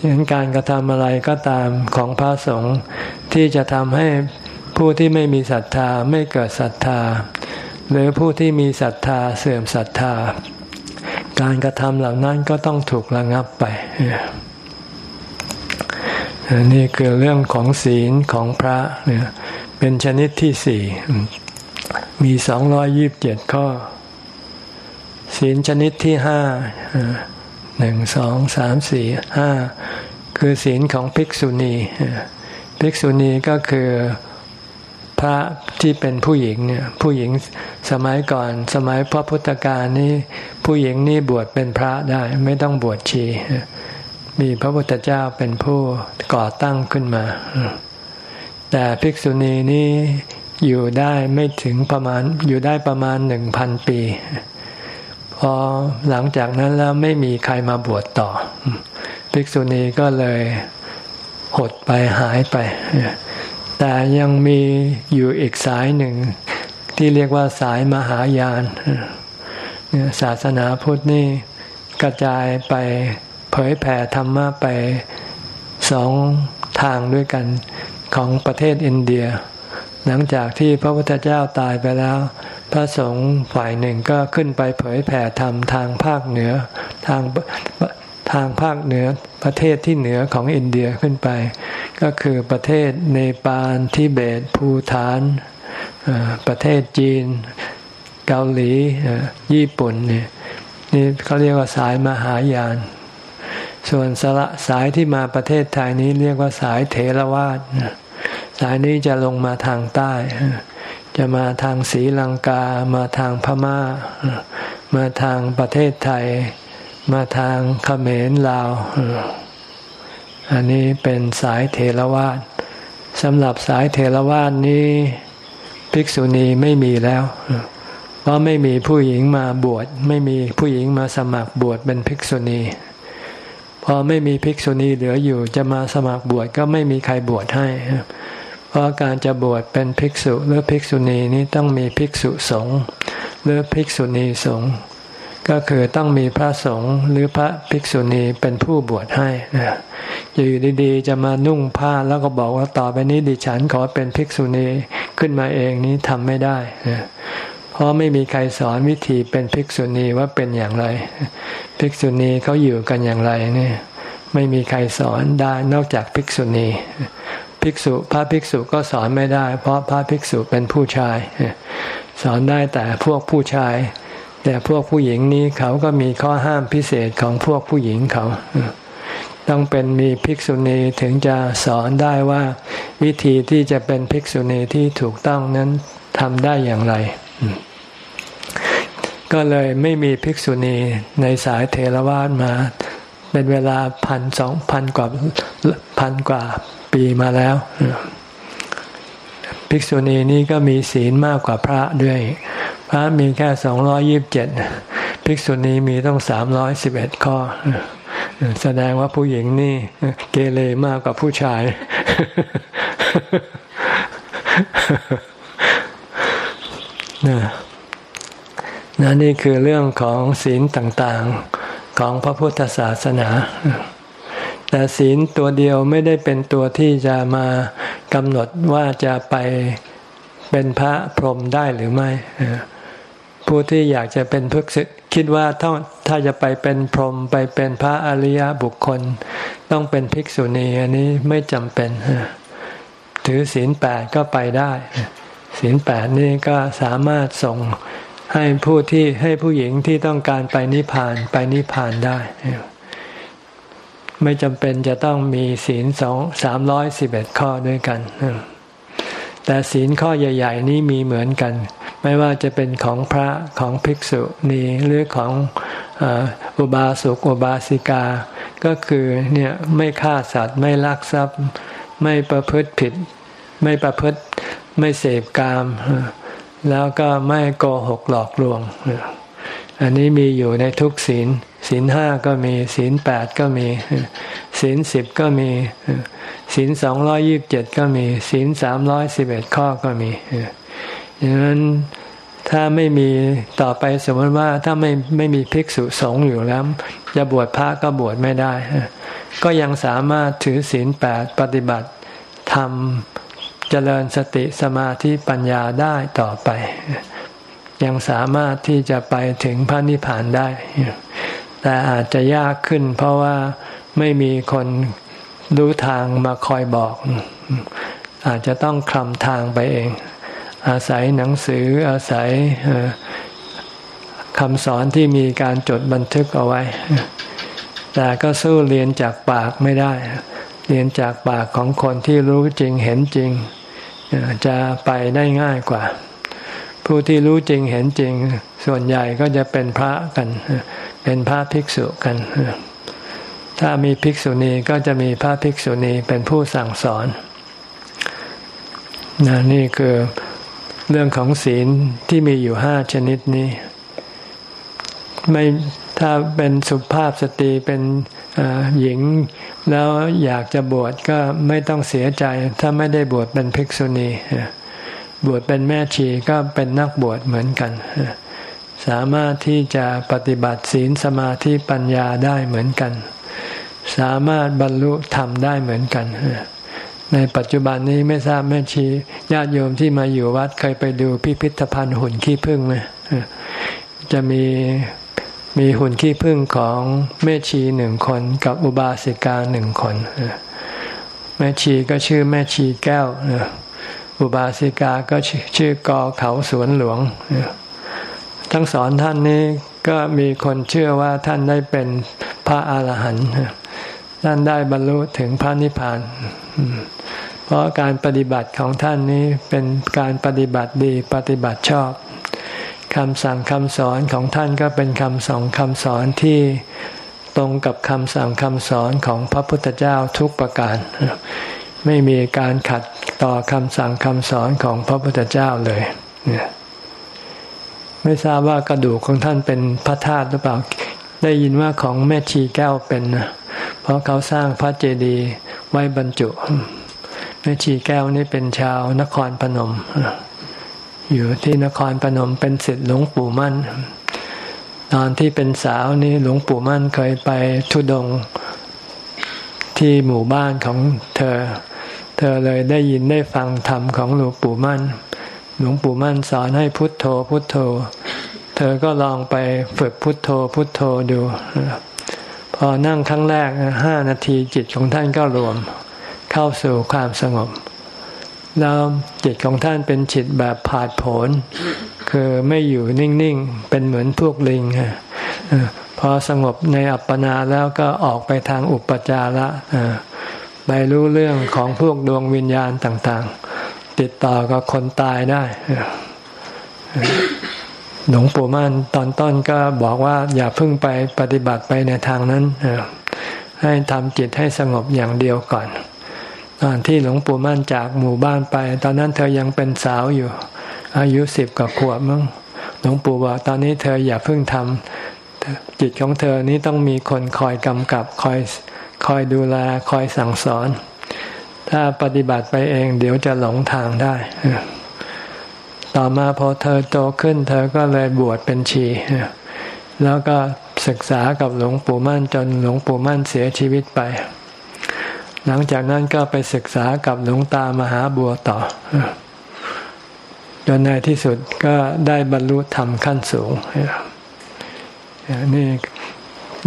เห็นการกระทำอะไรก็ตามของพระสงฆ์ที่จะทำให้ ผู้ที่ไม่มีศรัทธาไม่เกิดศรัทธา หรือผู้ที่มีศรัทธาเสื่อมศรัทธา การกระทำเหล่านั้นก็ต้องถูกระงับไปนี่คือเรื่องของศีลของพระเนี่ยเป็นชนิดที่สี่มีสองร้อยยิบเจ็ดข้อ ศีลชนิดที่ห้าหนึ่งสองสามสี่ห้าคือศีลของภิกษุณี ภิกษุณีก็คือ พระที่เป็นผู้หญิงเนี่ยผู้หญิงสมัยก่อน สมัยพระพุทธกาลนี้ ผู้หญิงนี่บวชเป็นพระได้ไม่ต้องบวชชี มีพระพุทธเจ้าเป็นผู้ก่อตั้งขึ้นมา แต่ภิกษุณีนี้อยู่ได้ไม่ถึงประมาณอยู่ได้ประมาณหนึ่งพันปี พอหลังจากนั้นแล้วไม่มีใครมาบวชต่อ ภิกษุณีก็เลยหดไปหายไป แต่ยังมีอยู่อีกสายหนึ่ง ที่เรียกว่าสายมหายานศาสนาพุทธนี่กระจายไปเผยแผ่ธรรมะไปสองทางด้วยกันของประเทศอินเดีย หลังจากที่พระพุทธเจ้าตายไปแล้ว พระสงฆ์ฝ่ายหนึ่งก็ขึ้นไปเผยแผ่ธรรมทางภาคเหนือทาง ทางภาคเหนือประเทศที่เหนือของอินเดียขึ้นไป ก็คือประเทศเนปาลทิเบต ภูฐาน ประเทศจีน เกาหลี ญี่ปุ่นนี่นี่เขาเรียกว่าสายมหายาน ส่วนสละสายที่มาประเทศไทยนี้เรียกว่าสายเถรวาทสายนี้จะลงมาทางใต้ จะมาทางศรีลังกา มาทางพม่า มาทางประเทศไทย มาทางเขมรลาว อันนี้เป็นสายเทรวาสสำหรับสายเทรวาสนี้ภิกษุณีไม่มีแล้ว เพราะไม่มีผู้หญิงมาบวชไม่มีผู้หญิงมาสมัครบวชเป็นภิกษุณีพอไม่มีภิกษุณีเหลืออยู่จะมาสมัครบวชก็ไม่มีใครบวชให้ เพราะการจะบวชเป็นภิกษุหรือภิกษุณีนี้ต้องมีภิกษุสงฆ์หรือภิกษุณีสงฆ์ ก็คือต้องมีพระสงฆ์หรือพระภิกษุณีเป็นผู้บวชให้นะอยู่ดีๆ จะมานุ่งผ้าแล้วก็บอกว่าต่อไปนี้ดิฉันขอเป็นภิกษุณีขึ้นมาเองนี้ทำไม่ได้นะเพราะไม่มีใครสอนวิธีเป็นภิกษุณีว่าเป็นอย่างไร ภิกษุณีเขาอยู่กันอย่างไรนี่ไม่มีใครสอนได้นอกจากภิกษุณีภิกษุพระภิกษุก็สอนไม่ได้ เพราะพระภิกษุเป็นผู้ชาย สอนได้แต่พวกผู้ชาย แต่พวกผู้หญิงนี้เขาก็มีข้อห้ามพิเศษของพวกผู้หญิงเขา ต้องเป็นมีภิกษุณีถึงจะสอนได้ว่า วิธีที่จะเป็นภิกษุณีที่ถูกต้องนั้นทำได้อย่างไร ก็เลยไม่มีภิกษุณีในสายเทรวาสมาเป็นเวลาพันสองพันกว่าพันกว่าปีมาแล้ว ภิกษุณีนี้ก็มีศีลมากกว่าพระด้วย พระมีแค่สองร้อยิบเจ็ดภิกษุณีมีต้องสามร้อยสิบเอ็ดข้อ แสดงว่าผู้หญิงนี่เกเรมากกว่าผู้ชาย นะนะนี่คือเรื่องของศีลต่างๆของพระพุทธศาสนา แต่ศีลตัวเดียวไม่ได้เป็นตัวที่จะมากำหนดว่าจะไปเป็นพระพรหมได้หรือไม่ผู้ที่อยากจะเป็นพึกษคิดว่าถ้าถ้าจะไปเป็นพรหมไปเป็นพระอริยบุคคล ต้องเป็นภิกษุณีอันนี้ไม่จำเป็นถือศีลแปดก็ไปได้ศีลแปดนี่ก็สามารถส่งให้ผู้ที่ให้ผู้หญิงที่ต้องการไปนิพพานไปนิพพานได้ ไม่จำเป็นจะต้องมีศีลสองสามร้อยสิบเอ็ดข้อด้วยกัน แต่ศีลข้อใหญ่ ๆ นี้มีเหมือนกัน ไม่ว่าจะเป็นของพระของภิกษุณีหรือของอุบาสกอุบาสิกา ก็คือเนี่ยไม่ฆ่าสัตว์ไม่ลักทรัพย์ ไม่ประพฤติผิด ไม่ประพฤติไม่เสพกาม แล้วก็ไม่โกหกหลอกลวง อันนี้มีอยู่ในทุกศีล ศีลห้าก็มี ศีลแปดก็มี ศีลสิบก็มี ศีลสองร้อยิบเจ็ดก็มี ศีลสามร้อยสิบเอ็ดข้อก็มีดังนั้นถ้าไม่มีต่อไปสมมติว่าถ้าไม่ไม่มีภิกษุสงฆ์อยู่แล้ว จะบวชพระก็บวชไม่ได้ ก็ยังสามารถถือศีลแปดปฏิบัติทำเจริญสติสมาธิปัญญาได้ต่อไป ยังสามารถที่จะไปถึงพระนิพพานได้ แต่อาจจะยากขึ้น เพราะว่าไม่มีคนรู้ทางมาคอยบอก อาจจะต้องคลำทางไปเอง อาศัยหนังสืออาศัยคำสอนที่มีการจดบันทึกเอาไว้ แต่ก็สู้เรียนจากปากไม่ได้ เรียนจากปากของคนที่รู้จริงเห็นจริง จะไปได้ง่ายกว่า ผู้ที่รู้จริงเห็นจริง ส่วนใหญ่ก็จะเป็นพระกัน เป็นพระภิกษุกัน ถ้ามีภิกษุณีก็จะมีพระภิกษุณีเป็นผู้สั่งสอนนนี่คือเรื่องของศีลที่มีอยู่ห้าชนิดนี้ ไม่ถ้าเป็นสุภาพสตรีเป็นหญิง แล้วอยากจะบวชก็ไม่ต้องเสียใจ ถ้าไม่ได้บวชเป็นภิกษุณี บวชเป็นแม่ชีก็เป็นนักบวชเหมือนกัน สามารถที่จะปฏิบัติศีลสมาธิปัญญาได้เหมือนกัน สามารถบรรลุธรรมได้เหมือนกัน ในปัจจุบันนี้ไม่ทราบแม่ชีญาติโยมที่มาอยู่วัดเคยไปดูพิพิธภัณฑ์หุ่นขี้ผึ้งไหมจะมีมีหุ่นขี้ผึ้งของแม่ชีหนึ่งคนกับอุบาสิกาหนึ่งคนแม่ชีก็ชื่อแม่ชีแก้ว อุบาสิกาก็ชื่อกอเขาสวนหลวง ทั้งสอนท่านนี้ก็มีคนเชื่อว่าท่านได้เป็นพระอาหารหันต์ท่านได้บรรลุถึงพระนิพพาน เพราะการปฏิบัติของท่านนี้เป็นการปฏิบัติดีปฏิบัติชอบคำสั่งคำสอนของท่านก็เป็นคำสอนคำสอนที่ตรงกับคำสั่งคำสอนของพระพุทธเจ้าทุกประการ ไม่มีการขัดต่อคำสั่งคำสอนของพระพุทธเจ้าเลยไม่ทราบว่ากระดูกของท่านเป็นพระธาตุหรือเปล่า ได้ยินว่าของแม่ชีแก้วเป็นนะเพราะเขาสร้างพระเจดีย์ไว้บรรจุแม่ชีแก้วนี่เป็นชาวนครพนม อยู่ที่นครพนมเป็นศิษย์หลวงปู่มั่น ตอนที่เป็นสาวนี่หลวงปู่มั่นเคยไปทุดง ที่หมู่บ้านของเธอ เธอเลยได้ยินได้ฟังธรรมของหลวงปู่มั่น หลวงปู่มั่นสอนให้พุทโธพุทโธ เธอก็ลองไปฝึกพุทโธพุทโธดู พอนั่งครั้งแรกห้านาทีจิตของท่านก็รวมเข้าสู่ความสงบแล้วจิตของท่านเป็นจิตแบบผาดโผนคือไม่อยู่นิ่ง ๆ เป็นเหมือนพวกลิง พอสงบในอัปปนาแล้วก็ออกไปทางอุปจาระไปรู้เรื่องของพวกดวงวิญญาณต่าง ๆ ติดต่อกับคนตายได้หลวงปู่มั่นตอนต้นก็บอกว่าอย่าเพิ่งไปปฏิบัติไปในทางนั้นให้ทำจิตให้สงบอย่างเดียวก่อน ตอนที่หลวงปู่มั่นจากหมู่บ้านไป ตอนนั้นเธอยังเป็นสาวอยู่ อายุสิบกว่าขวบมั้งหลวงปู่บอกตอนนี้เธออย่าเพิ่งทำ จิตของเธอนี้ต้องมีคนคอยกำกับคอยคอยดูแลคอยสั่งสอน ถ้าปฏิบัติไปเองเดี๋ยวจะหลงทางได้ ต่อมาพอเธอโตขึ้น เธอก็เลยบวชเป็นชี แล้วก็ศึกษากับหลวงปู่มั่นจนหลวงปู่มั่นเสียชีวิตไป หลังจากนั้นก็ไปศึกษากับหลวงตามหาบัวต่อจนในที่สุดก็ได้บรรลุธรรมขั้นสูง นี่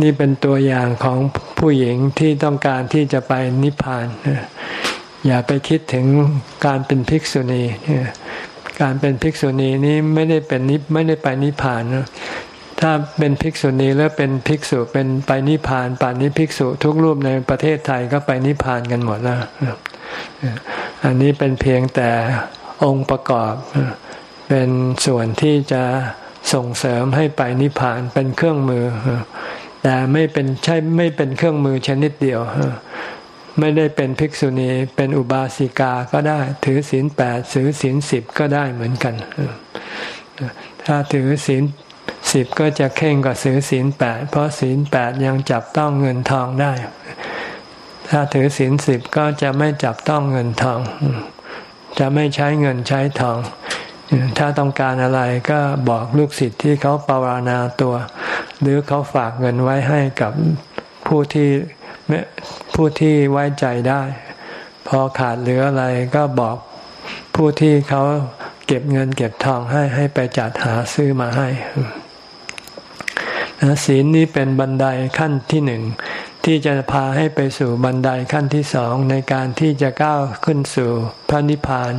นี่เป็นตัวอย่างของผู้หญิงที่ต้องการที่จะไปนิพพาน อย่าไปคิดถึงการเป็นภิกษุณีการเป็นภิกษุณีนี้ไม่ได้เป็นนิไม่ได้ไปนิพพานถ้าเป็นภิกษุณีแล้วเป็นภิกษุเป็นไปนิพพานป่านนี้ภิกษุทุกรูปในประเทศไทยก็ไปนิพพานกันหมดแล้วอันนี้เป็นเพียงแต่องค์ประกอบเป็นส่วนที่จะ ส่งเสริมให้ไปนิพพานเป็นเครื่องมือ แต่ไม่เป็นใช่ไม่เป็นเครื่องมือชนิดเดียว ไม่ได้เป็นภิกษุณีเป็นอุบาสิกาก็ได้ ถือศีลแปดถือศีลสิบก็ได้เหมือนกัน ถ้าถือศีลสิบก็จะเข่งกว่าถือศีลแปดเพราะศีลแปดยังจับต้องเงินทองได้ ถ้าถือศีลสิบก็จะไม่จับต้องเงินทอง จะไม่ใช้เงินใช้ทอง ถ้าต้องการอะไรก็บอกลูกศิษย์ที่เขาปรารณาตัว หรือเขาฝากเงินไว้ให้กับผู้ที่ผู้ที่ไว้ใจได้ พอขาดเหลืออะไรก็บอกผู้ที่เขาเก็บเงินเก็บทองให้ให้ไปจัดหาซื้อมาให้ศีลนี้เป็นบันไดขั้นที่หนึ่งที่จะพาให้ไปสู่บันไดขั้นที่สองในการที่จะก้าวขึ้นสู่พระนิพพาน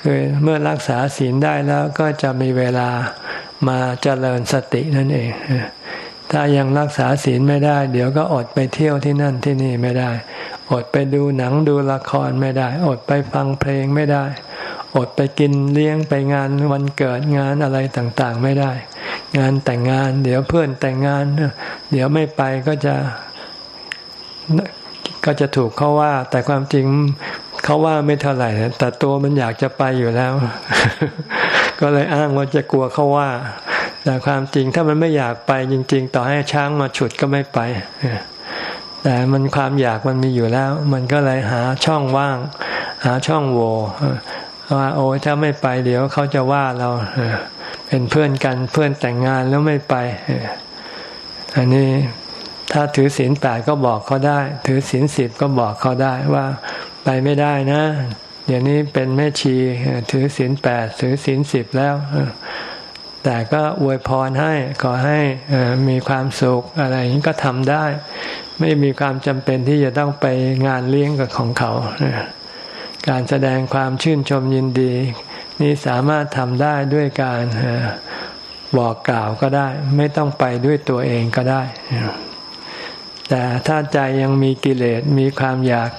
คือเมื่อรักษาศีลได้แล้วก็จะมีเวลามาเจริญสตินั่นเอง ถ้ายังรักษาศีลไม่ได้ เดี๋ยวก็อดไปเที่ยวที่นั่นที่นี่ไม่ได้ อดไปดูหนังดูละครไม่ได้ อดไปฟังเพลงไม่ได้ อดไปกินเลี้ยงไปงานวันเกิดงานอะไรต่างๆไม่ได้ งานแต่งงาน เดี๋ยวเพื่อนแต่งงาน เดี๋ยวไม่ไปก็จะก็จะถูกเขาว่า แต่ความจริง เขาว่าไม่เท่าไหร่แต่ตัวมันอยากจะไปอยู่แล้ว ก็เลยอ้างว่าจะกลัวเขาว่า แต่ความจริงถ้ามันไม่อยากไปจริง ๆ ต่อให้ช้างมาฉุดก็ไม่ไปแต่มันความอยากมันมีอยู่แล้ว มันก็เลยหาช่องว่าง หาช่องโหว่ว่า โอ้ถ้าไม่ไปเดี๋ยวเขาจะว่าเราเป็นเพื่อนกันเพื่อนแต่งงานแล้วไม่ไปอันนี้ถ้าถือศีลแปดก็บอกเขาได้ ถือศีลสิบก็บอกเขาได้ว่า ไปไม่ได้นะเดี๋ยวนี้เป็นแม่ชีถือศีลแปดถือศีลสิบแล้วแต่ก็อวยพรให้ขอให้มีความสุขอะไรนี้ก็ทำได้ ไม่มีความจำเป็นที่จะต้องไปงานเลี้ยงกับของเขา การแสดงความชื่นชมยินดี นี่สามารถทำได้ด้วยการบอกกล่าวก็ได้ ไม่ต้องไปด้วยตัวเองก็ได้ แต่ถ้าใจยังมีกิเลสมีความอยาก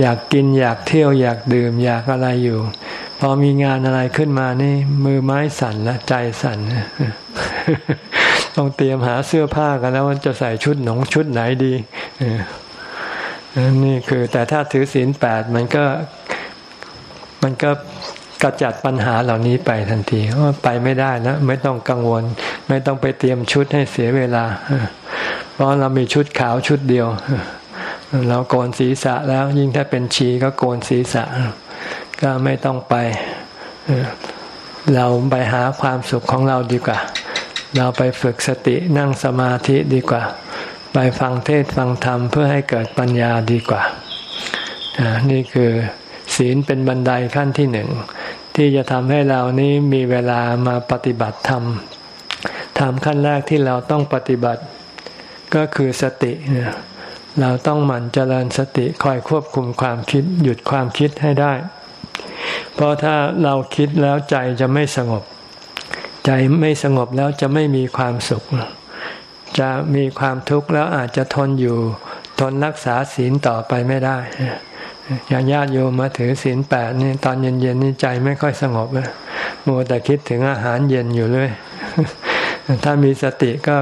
อยากกินอยากเที่ยวอยากดื่มอยากอะไรอยู่ พอมีงานอะไรขึ้นมานี่ มือไม้สั่นละใจสั่นต้องเตรียมหาเสื้อผ้ากันแล้วว่าจะใส่ชุดหนงชุดไหนดีนี่คือ แต่ถ้าถือศีลแปดมันก็มันก็กระจัดปัญหาเหล่านี้ไปทันทีว่าไปไม่ได้นะ ไม่ต้องกังวล ไม่ต้องไปเตรียมชุดให้เสียเวลา เพราะเรามีชุดขาวชุดเดียว เราโกนศีรษะแล้วยิ่งถ้าเป็นชีก็โกนศีรษะ ก็ไม่ต้องไป เราไปหาความสุขของเราดีกว่า เราไปฝึกสตินั่งสมาธิดีกว่า ไปฟังเทศฟังธรรมเพื่อให้เกิดปัญญาดีกว่า นี่คือศีลเป็นบันไดขั้นที่หนึ่ง ที่จะทำให้เรานี้มีเวลามาปฏิบัติธรรมธรรมขั้นแรกที่เราต้องปฏิบัติก็คือสติเนี่ย เราต้องหมั่นเจริญสติคอยควบคุมความคิด หยุดความคิดให้ได้ เพราะถ้าเราคิดแล้วใจจะไม่สงบ ใจไม่สงบแล้วจะไม่มีความสุข จะมีความทุกข์แล้วอาจจะทนอยู่ ทนรักษาศีลต่อไปไม่ได้อย่างญาติโยมมาถือศีลแปดนี่ตอนเย็นๆนี่ใจไม่ค่อยสงบเลยมัวแต่คิดถึงอาหารเย็นอยู่เลย ถ้ามีสติก็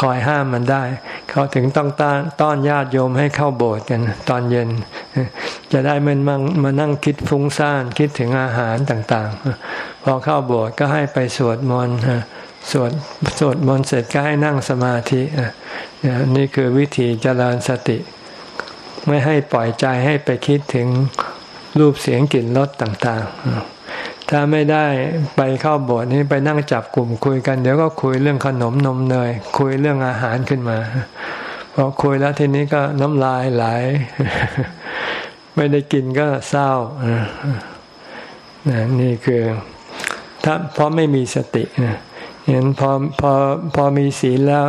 คอยห้ามมันได้ เขาถึงต้องต้อนต้อนญาติโยมให้เข้าโบสถ์กันตอนเย็น จะได้มันมังมานั่งคิดฟุ้งซ่านคิดถึงอาหารต่างๆ พอเข้าโบสถ์ก็ให้ไปสวดมนต์สวดสวดมนต์เสร็จก็ให้นั่งสมาธินี่คือวิธีเจริญสติ ไม่ให้ปล่อยใจให้ไปคิดถึงรูปเสียงกลิ่นรสต่าง ๆ ถ้าไม่ได้ไปเข้าโบสถ์นี้ไปนั่งจับกลุ่มคุยกัน เดี๋ยวก็คุยเรื่องขนมนมเนย คุยเรื่องอาหารขึ้นมาพอคุยแล้วทีนี้ก็น้ำลายไหล ไม่ได้กินก็เศร้านี่คือถ้าเพราะไม่มีสติเห็นพอพอพอมีศีลแล้ว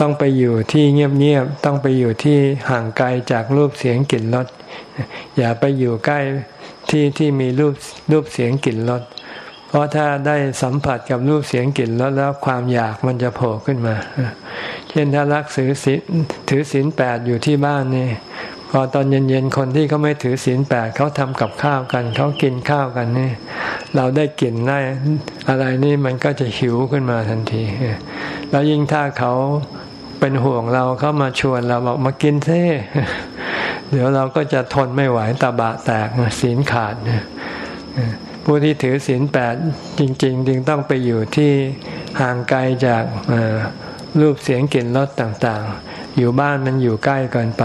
ต้องไปอยู่ที่เงียบๆต้องไปอยู่ที่ห่างไกลจากรูปเสียงกลิ่นรสอย่าไปอยู่ใกล้ ที่ที่มีรูปรูปเสียงกลิ่นรสเพราะถ้าได้สัมผัสกับรูปเสียงกลิ่นรสแล้วความอยากมันจะโผล่ขึ้นมา เช่นถ้ารักถือศีลถือศีลแปดอยู่ที่บ้านนี่พอตอนเย็นๆคนที่เขาไม่ถือศีลแปดเขาทำกับข้าวกันเขากินข้าวกันนี่ เราได้กลิ่นได้อะไรนี่มันก็จะหิวขึ้นมาทันที แล้วยิ่งถ้าเขาเป็นห่วงเราเขามาชวนเราบอกมากินเซ่ เดี๋ยวเราก็จะทนไม่ไหวตาบะแตกศีลขาดผู้ที่ถือศีลแปดจริง ๆ จึงต้องไปอยู่ที่ห่างไกลจากรูปเสียงกลิ่นรสต่างๆ อยู่บ้านมันอยู่ใกล้เกินไป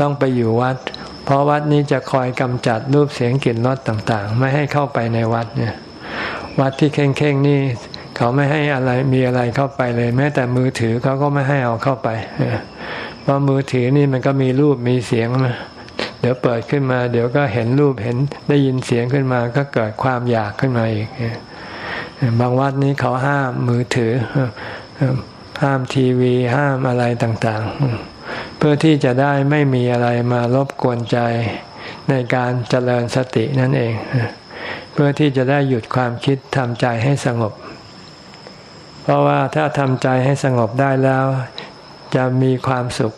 ต้องไปอยู่วัด เพราะวัดนี้จะคอยกำจัดรูปเสียงกลิ่นรสต่างๆ ไม่ให้เข้าไปในวัดเนี่ยวัดที่เข่งๆนี่เขาไม่ให้อะไรมีอะไรเข้าไปเลย แม้แต่มือถือเขาก็ไม่ให้เอาเข้าไป เพราะมือถือนี่มันก็มีรูปมีเสียงมาเดี๋ยวเปิดขึ้นมา เดี๋ยวก็เห็นรูปเห็นได้ยินเสียงขึ้นมา ก็เกิดความอยากขึ้นมาอีกบางวัดนี้เขาห้ามมือถือ ห้ามทีวีห้ามอะไรต่างๆ เพื่อที่จะได้ไม่มีอะไรมารบกวนใจในการเจริญสตินั่นเอง เพื่อที่จะได้หยุดความคิดทำใจให้สงบ เพราะว่าถ้าทำใจให้สงบได้แล้ว จะมีความสุข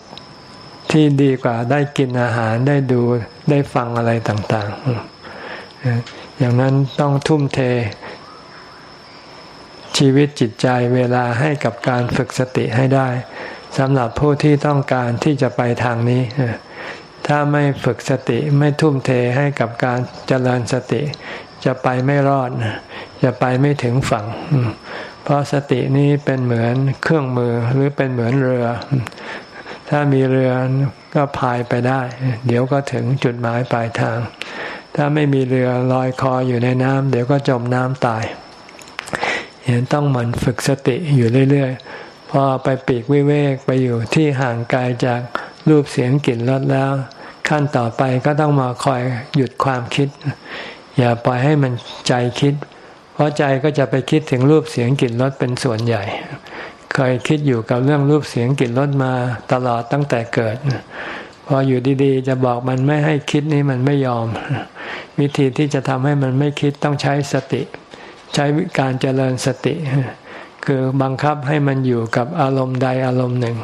ที่ดีกว่าได้กินอาหารได้ดูได้ฟังอะไรต่าง ๆ อย่างนั้นต้องทุ่มเท ชีวิตจิตใจเวลาให้กับการฝึกสติให้ได้สำหรับผู้ที่ต้องการที่จะไปทางนี้ ถ้าไม่ฝึกสติไม่ทุ่มเทให้กับการเจริญสติ จะไปไม่รอด จะไปไม่ถึงฝั่ง เพราะสตินี้เป็นเหมือนเครื่องมือหรือเป็นเหมือนเรือ ถ้ามีเรือก็พายไปได้ เดี๋ยวก็ถึงจุดหมายปลายทาง ถ้าไม่มีเรือลอยคออยู่ในน้ำเดี๋ยวก็จมน้ำตายเห็นต้องหมั่นฝึกสติอยู่เรื่อยๆ พอไปปีกวิเวกไปอยู่ที่ห่างไกลจากรูปเสียงกลิ่นรสแล้ว ขั้นต่อไปก็ต้องมาคอยหยุดความคิด อย่าปล่อยให้มันใจคิด เพราะใจก็จะไปคิดถึงรูปเสียงกลิ่นรสเป็นส่วนใหญ่ เคยคิดอยู่กับเรื่องรูปเสียงกลิ่นรสมาตลอดตั้งแต่เกิด พออยู่ดีๆ จะบอกมันไม่ให้คิดนี้มันไม่ยอม วิธีที่จะทำให้มันไม่คิดต้องใช้สติ ใช้การเจริญสติ คือบังคับให้มันอยู่กับอารมณ์ใดอารมณ์หนึ่ง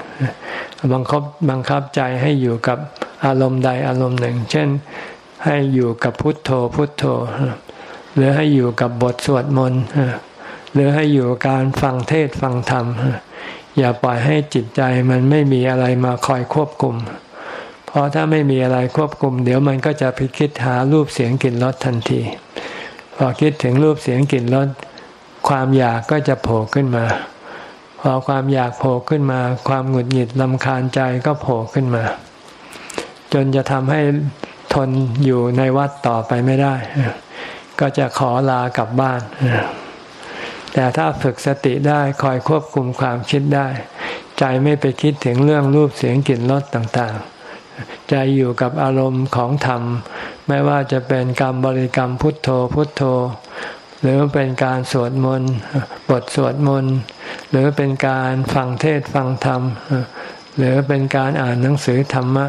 บังคับบังคับใจให้อยู่กับอารมณ์ใดอารมณ์หนึ่ง เช่นให้อยู่กับพุทโธพุทโธ หรือให้อยู่กับบทสวดมนต์หรือให้อยู่การฟังเทศฟังธรรม อย่าปล่อยให้จิตใจมันไม่มีอะไรมาคอยควบคุม เพราะถ้าไม่มีอะไรควบคุม เดี๋ยวมันก็จะพิคิดหารูปเสียงกลิ่นรสทันที พอคิดถึงรูปเสียงกลิ่นรสความอยากก็จะโผล่ขึ้นมา พอความอยากโผล่ขึ้นมา ความหงุดหงิดลำคาญใจก็โผล่ขึ้นมา จนจะทำให้ทนอยู่ในวัดต่อไปไม่ได้ ก็จะขอลากลับบ้าน แต่ถ้าฝึกสติได้คอยควบคุมความคิดได้ ใจไม่ไปคิดถึงเรื่องรูปเสียงกลิ่นรสต่างๆ ใจอยู่กับอารมณ์ของธรรม ไม่ว่าจะเป็นการบริกรรมพุทโธพุทโธ หรือเป็นการสวดมนต์บทสวดมนต์หรือเป็นการฟังเทศฟังธรรม หรือเป็นการอ่านหนังสือธรรมะ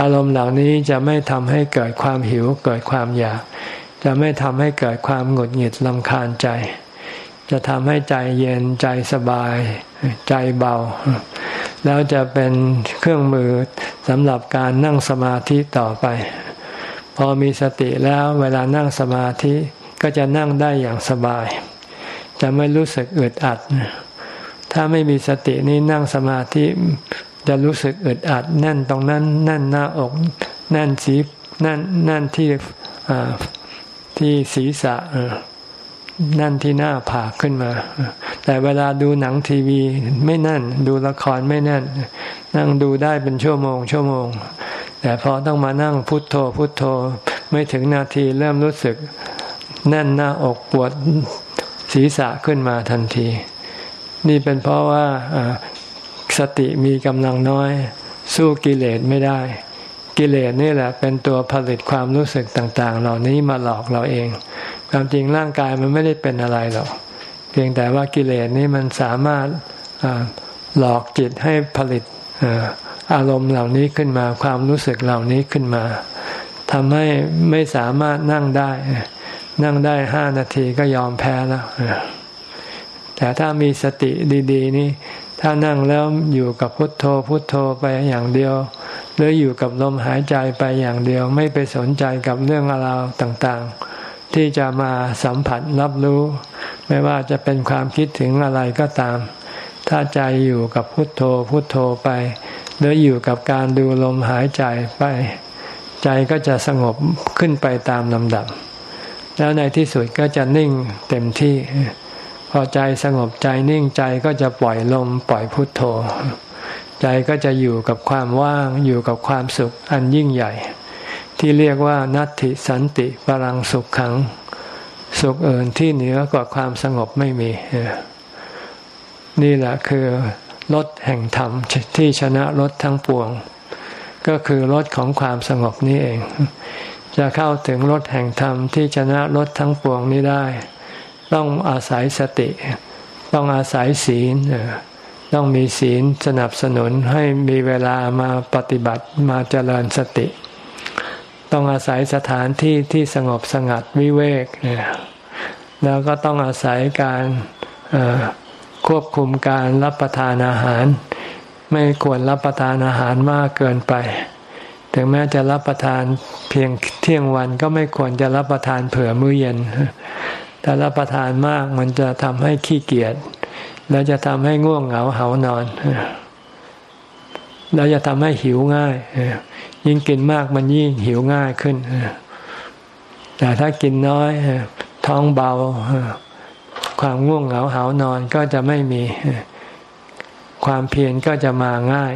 อารมณ์เหล่านี้จะไม่ทำให้เกิดความหิวเกิดความอยาก จะไม่ทำให้เกิดความหงุดหงิดลำคาญใจ จะทำให้ใจเย็นใจสบาย ใจเบา แล้วจะเป็นเครื่องมือสำหรับการนั่งสมาธิต่อไป พอมีสติแล้วเวลานั่งสมาธิก็จะนั่งได้อย่างสบาย จะไม่รู้สึกอึดอัด ถ้าไม่มีสตินี้นั่งสมาธิจะรู้สึกอึดอัด แน่นตรงนั้น แน่นหน้าอก แน่นสีแน่นแน่นที่ ที่ศีรษะนั่นที่หน้าผากขึ้นมา แต่เวลาดูหนังทีวีไม่นั่น ดูละครไม่แน่น นั่งดูได้เป็นชั่วโมง ชั่วโมง แต่พอต้องมานั่งพุทโธ พุทโธ ไม่ถึงนาทีเริ่มรู้สึก แน่นหน้าอกปวดศีรษะขึ้นมาทันที นี่เป็นเพราะว่าสติมีกำลังน้อย สู้กิเลสไม่ได้ กิเลสนี่แหละเป็นตัวผลิตความรู้สึกต่าง ๆ เหล่านี้มาหลอกเราเอง ความจริงร่างกายมันไม่ได้เป็นอะไรหรอกเพียงแต่ว่ากิเลสนี่มันสามารถหลอกจิตให้ผลิตอารมณ์เหล่านี้ขึ้นมา ความรู้สึกเหล่านี้ขึ้นมาทำให้ไม่สามารถนั่งได้ นั่งได้ห้านาทีก็ยอมแพ้แล้วแต่ถ้ามีสติดี ๆ นี่ ถ้านั่งแล้วอยู่กับพุทโธพุทโธไปอย่างเดียว หรืออยู่กับลมหายใจไปอย่างเดียว ไม่ไปสนใจกับเรื่องราวต่างๆ ที่จะมาสัมผัสรับรู้ ไม่ว่าจะเป็นความคิดถึงอะไรก็ตาม ถ้าใจอยู่กับพุทโธพุทโธไป หรืออยู่กับการดูลมหายใจไป ใจก็จะสงบขึ้นไปตามลำดับ แล้วในที่สุดก็จะนิ่งเต็มที่ พอใจสงบใจนิ่งใจก็จะปล่อยลมปล่อยพุทโธ ใจก็จะอยู่กับความว่างอยู่กับความสุขอันยิ่งใหญ่ ที่เรียกว่านัตติสันติปรังสุขขัง สุขเอื่นที่เหนือกว่าความสงบไม่มี นี่แหละคือรถแห่งธรรมที่ชนะรถทั้งปวง ก็คือรถของความสงบนี้เอง จะเข้าถึงรถแห่งธรรมที่ชนะรถทั้งปวงนี้ได้ ต้องอาศัยสติ ต้องอาศัยศีล ต้องมีศีลสนับสนุนให้มีเวลามาปฏิบัติมาเจริญสติ ต้องอาศัยสถานที่ที่สงบสงัดวิเวก แล้วก็ต้องอาศัยการควบคุมการรับประทานอาหาร ไม่ควรรับประทานอาหารมากเกินไป ถึงแม้จะรับประทานเพียงเที่ยงวันก็ไม่ควรจะรับประทานเผื่อมื้อเย็น ถ้ารับประทานมากมันจะทำให้ขี้เกียจ แล้วจะทำให้ง่วงเหงาเหานอนแล้วจะทำให้หิวง่ายยิ่งกินมากมันยิ่งหิวง่ายขึ้นแต่ถ้ากินน้อยท้องเบาความง่วงเหงาเหานอนก็จะไม่มีความเพียรก็จะมาง่าย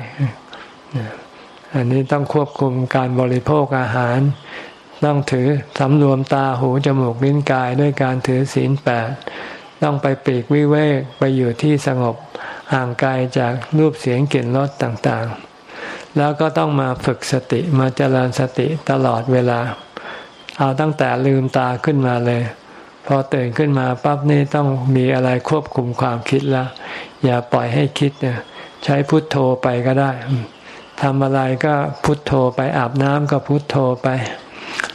อันนี้ต้องควบคุมการบริโภคอาหาร ต้องถือสำรวมตาหูจมูกลิ้นกายด้วยการถือศีลแปด ต้องไปปีกวิเวกไปอยู่ที่สงบห่างไกลจากรูปเสียงกลิ่นรสต่างๆ แล้วก็ต้องมาฝึกสติมาเจริญสติตลอดเวลา เอาตั้งแต่ลืมตาขึ้นมาเลย พอตื่นขึ้นมาปั๊บนี่ต้องมีอะไรควบคุมความคิดแล้วอย่าปล่อยให้คิดเนี่ยใช้พุทโธไปก็ได้ทำอะไรก็พุทโธไปอาบน้ำก็พุทโธไป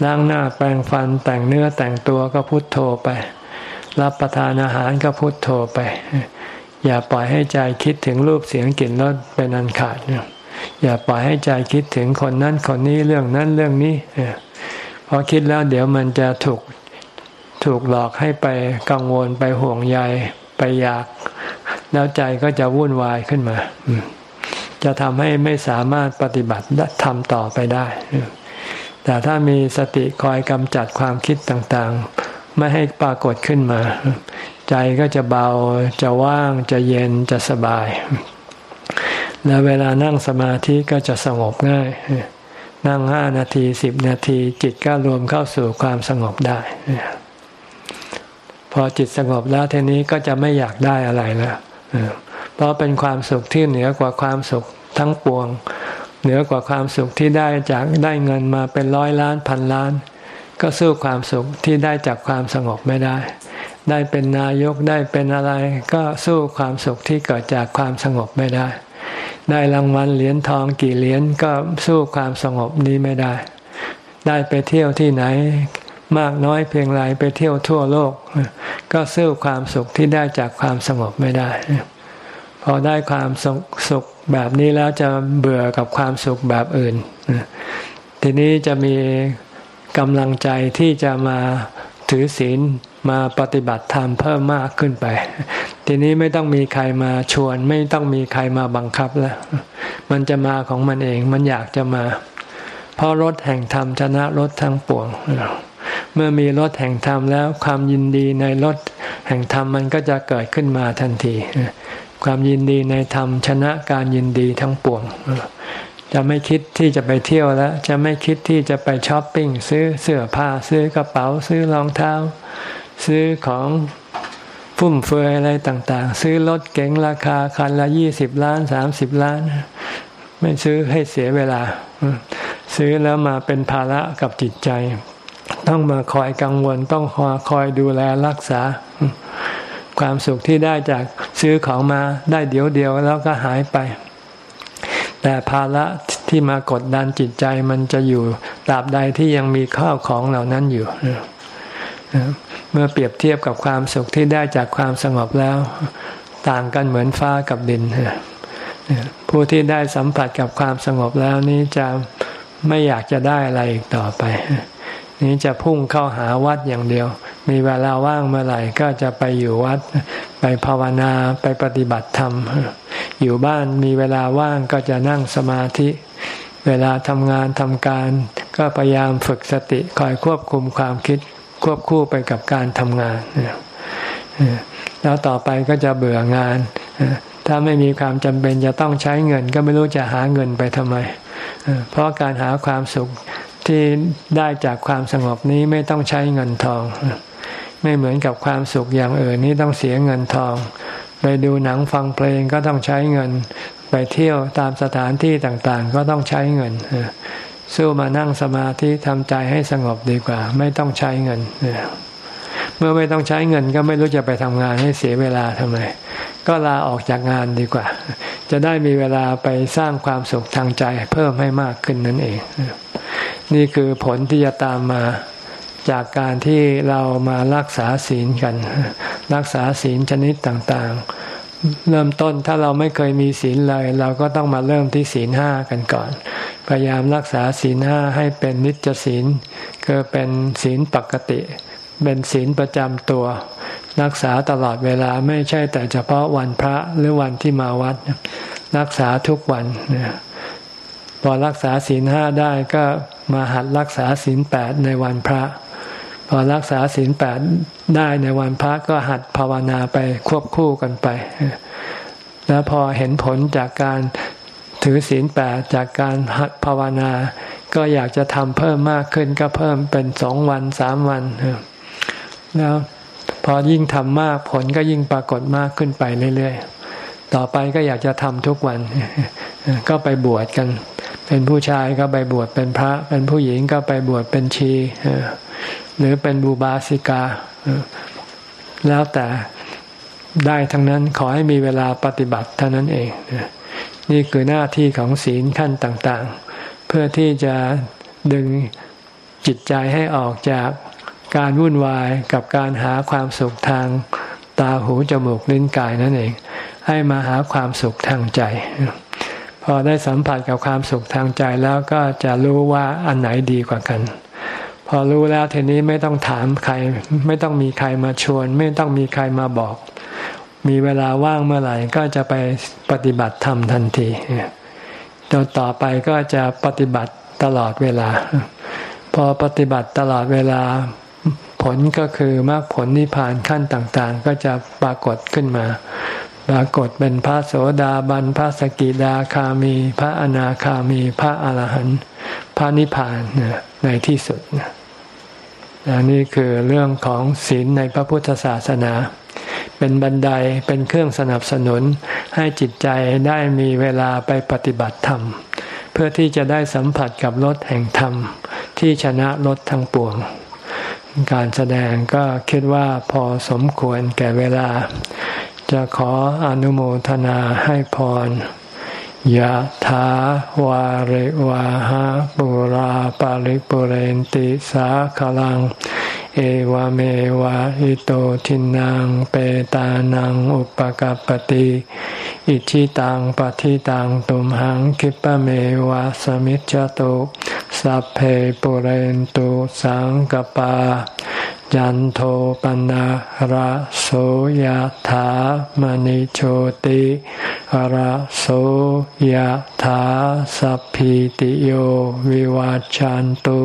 ล้างหน้าแปรงฟันแต่งเนื้อแต่งตัวก็พุทโธไป รับประทานอาหารก็พุทโธไป อย่าปล่อยให้ใจคิดถึงรูปเสียงกลิ่นรสเป็นอันขาด อย่าปล่อยให้ใจคิดถึงคนนั้นคนนี้เรื่องนั้นเรื่องนี้พอคิดแล้วเดี๋ยวมันจะถูกถูกหลอกให้ไปกังวลไปห่วงใยไปอยาก แล้วใจก็จะวุ่นวายขึ้นมา จะทำให้ไม่สามารถปฏิบัติทำต่อไปได้ แต่ถ้ามีสติคอยกำจัดความคิดต่างๆ ไม่ให้ปรากฏขึ้นมา ใจก็จะเบาจะว่างจะเย็นจะสบาย แล้วเวลานั่งสมาธิก็จะสงบง่าย นั่งห้านาทีสิบนาที จิตก็รวมเข้าสู่ความสงบได้ พอจิตสงบแล้วทีนี้ก็จะไม่อยากได้อะไรแล้วเพราะเป็นความสุขที่เหนือกว่าความสุขทั้งปวง เหนือกว่าความสุขที่ได้จากได้เงินมาเป็นร้อยล้านพันล้าน ก็สู้ความสุขที่ได้จากความสงบไม่ได้ ได้เป็นนายกได้เป็นอะไร ก็สู้ความสุขที่เกิดจากความสงบไม่ได้ ได้รางวัลเหรียญทองกี่เหรียญก็สู้ความสงบนี้ไม่ได้ ได้ไปเที่ยวที่ไหน มากน้อยเพียงไรไปเที่ยวทั่วโลก ก็สู้ความสุขที่ได้จากความสงบไม่ได้ พอได้ความสุขแบบนี้แล้วจะเบื่อกับความสุขแบบอื่น ทีนี้จะมี กำลังใจที่จะมาถือศีลมาปฏิบัติธรรมเพิ่มมากขึ้นไป ทีนี้ไม่ต้องมีใครมาชวน ไม่ต้องมีใครมาบังคับแล้ว มันจะมาของมันเอง มันอยากจะมา เพราะรถแห่งธรรมชนะรถทั้งปวง เมื่อมีรถแห่งธรรมแล้ว ความยินดีในรถแห่งธรรมมันก็จะเกิดขึ้นมาทันที ความยินดีในธรรมชนะการยินดีทั้งปวง จะไม่คิดที่จะไปเที่ยวแล้ว จะไม่คิดที่จะไปช้อปปิ้งซื้อเสื้อผ้าซื้อกระเป๋าซื้อรองเท้า ซื้อของฟุ่มเฟือยอะไรต่าง ๆ ซื้อรถเก๋งราคาคันละยี่สิบล้านสามสิบล้าน ไม่ซื้อให้เสียเวลา ซื้อแล้วมาเป็นภาระกับจิตใจ ต้องมาคอยกังวลต้องคอยคอยดูแลรักษา ความสุขที่ได้จากซื้อของมาได้เดี๋ยวเดียวแล้วก็หายไป แต่ภาระที่มากดดันจิตใจมันจะอยู่ตราบใดที่ยังมีข้าวของเหล่านั้นอยู่ เมื่อเปรียบเทียบกับความสุขที่ได้จากความสงบแล้ว ต่างกันเหมือนฟ้ากับดิน ผู้ที่ได้สัมผัสกับความสงบแล้วนี้จะไม่อยากจะได้อะไรอีกต่อไป นี้จะพุ่งเข้าหาวัดอย่างเดียว มีเวลาว่างเมื่อไหร่ก็จะไปอยู่วัด ไปภาวนาไปปฏิบัติธรรม อยู่บ้านมีเวลาว่างก็จะนั่งสมาธิ เวลาทำงานทำการ ก็พยายามฝึกสติคอยควบคุมความคิด ควบคู่ไปกับการทำงาน แล้วต่อไปก็จะเบื่องาน ถ้าไม่มีความจำเป็นจะต้องใช้เงิน ก็ไม่รู้จะหาเงินไปทำไม เพราะการหาความสุข ที่ได้จากความสงบนี้ไม่ต้องใช้เงินทอง ไม่เหมือนกับความสุขอย่างอื่นนี้ต้องเสียเงินทอง ไปดูหนังฟังเพลงก็ต้องใช้เงิน ไปเที่ยวตามสถานที่ต่างๆ ก็ต้องใช้เงินสู้มานั่งสมาธิทำใจให้สงบดีกว่า ไม่ต้องใช้เงินเมื่อไม่ต้องใช้เงินก็ไม่รู้จะไปทำงานให้เสียเวลาทำไมก็ลาออกจากงานดีกว่า จะได้มีเวลาไปสร้างความสุขทางใจเพิ่มให้มากขึ้นนั่นเอง นี่คือผลที่จะตามมาจากการที่เรามารักษาศีลกัน รักษาศีลชนิดต่างๆ เริ่มต้นถ้าเราไม่เคยมีศีลเลย เราก็ต้องมาเริ่มที่ศีลห้ากันก่อน พยายามรักษาศีลห้าให้เป็นนิจศีลคือเป็นศีลปกติ เป็นศีลประจำตัว รักษาตลอดเวลาไม่ใช่แต่เฉพาะวันพระหรือวันที่มาวัด รักษาทุกวัน พอรักษาศีลห้าได้ก็มาหัดรักษาศีลแปดในวันพระ พอรักษาศีลแปดได้ในวันพระก็หัดภาวนาไปควบคู่กันไป แล้วพอเห็นผลจากการถือศีลแปดจากการหัดภาวนา ก็อยากจะทำเพิ่มมากขึ้นก็เพิ่มเป็นสองวันสามวัน แล้วพอยิ่งทำมากผลก็ยิ่งปรากฏมากขึ้นไปเรื่อยๆ ต่อไปก็อยากจะทำทุกวัน ก็ไปบวชกัน เป็นผู้ชายก็ไปบวชเป็นพระ เป็นผู้หญิงก็ไปบวชเป็นชีหรือเป็นบูบาสิกา แล้วแต่ได้ทั้งนั้นขอให้มีเวลาปฏิบัติเท่านั้นเอง นี่คือหน้าที่ของศีลขั้นต่างๆ เพื่อที่จะดึงจิตใจให้ออกจากการวุ่นวายกับการหาความสุขทางตาหูจมูกลิ้นกายนั่นเอง ให้มาหาความสุขทางใจ อได้สัมผัสกับความสุขทางใจแล้วก็จะรู้ว่าอันไหนดีกว่ากัน พอรู้แล้วทีนี้ไม่ต้องถามใคร ไม่ต้องมีใครมาชวน ไม่ต้องมีใครมาบอก มีเวลาว่างเมื่อไหร่ก็จะไปปฏิบัติธรรมทันทีจนต่อไปก็จะปฏิบัติตลอดเวลา พอปฏิบัติตลอดเวลาผลก็คือมรรคผลนิพพานขั้นต่างๆ ก็จะปรากฏขึ้นมา ปรากฏเป็นพระโสดาบันพระสกิดาคามี พระอนาคามี พระอรหันต์พระนิพพานในที่สุดนนี่คือเรื่องของศีลในพระพุทธศาสนา เป็นบันไดเป็นเครื่องสนับสนุนให้จิตใจได้มีเวลาไปปฏิบัติธรรม เพื่อที่จะได้สัมผัสกับรถแห่งธรรม ที่ชนะรถทั้งปวงการแสดงก็คิดว่าพอสมควรแก่เวลา จะขออนุโมทนาให้พรยะถาวาริวาหาปุราปาริปุเรนติสาขลัง เอวเมวะอิโตทินังเปตานังอุปกัปติอิชิตังปฏิตังตุมหังคิปะเมวะสมิจจตุ สัพเพปุเรนตุสังกปาจันโทปนะระโสยธามณิโชติระโสยธาสัพพิติโยวิวาจันตุ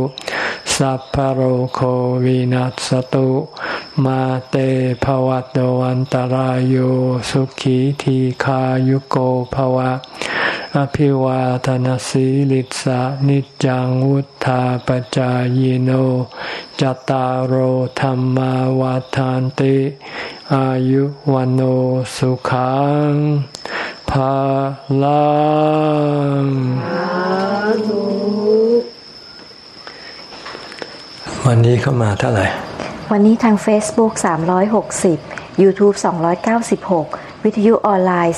สัพพโรโควินัสตุ มาเตภวัตวันตารโยสุขีทีขายุโกภวะ อภิวาทนสีลิสะนิจังวุธาปจายโน จตารโหธรรมาวาทานติ อายุวันโอสุขังภาลังวันนี้เข้ามาเท่าไหร่ วันนี้ทาง Facebook 360 YouTube 296 วิทยุออนไลน์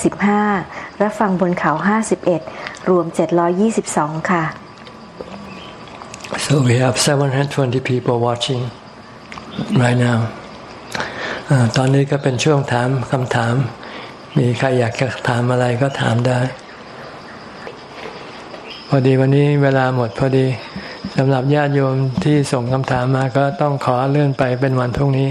15 รับฟังบนเขา 51 รวม 722 ค่ะ So we have 720 people watching right now ตอนนี้ก็เป็นช่วงถามคำถาม มีใครอยากจะถามอะไรก็ถามได้ พอดีวันนี้เวลาหมดพอดีสำหรับญาติโยมที่ส่งคำถามมาก็ต้องขอเลื่อนไปเป็นวันพรุ่งนี้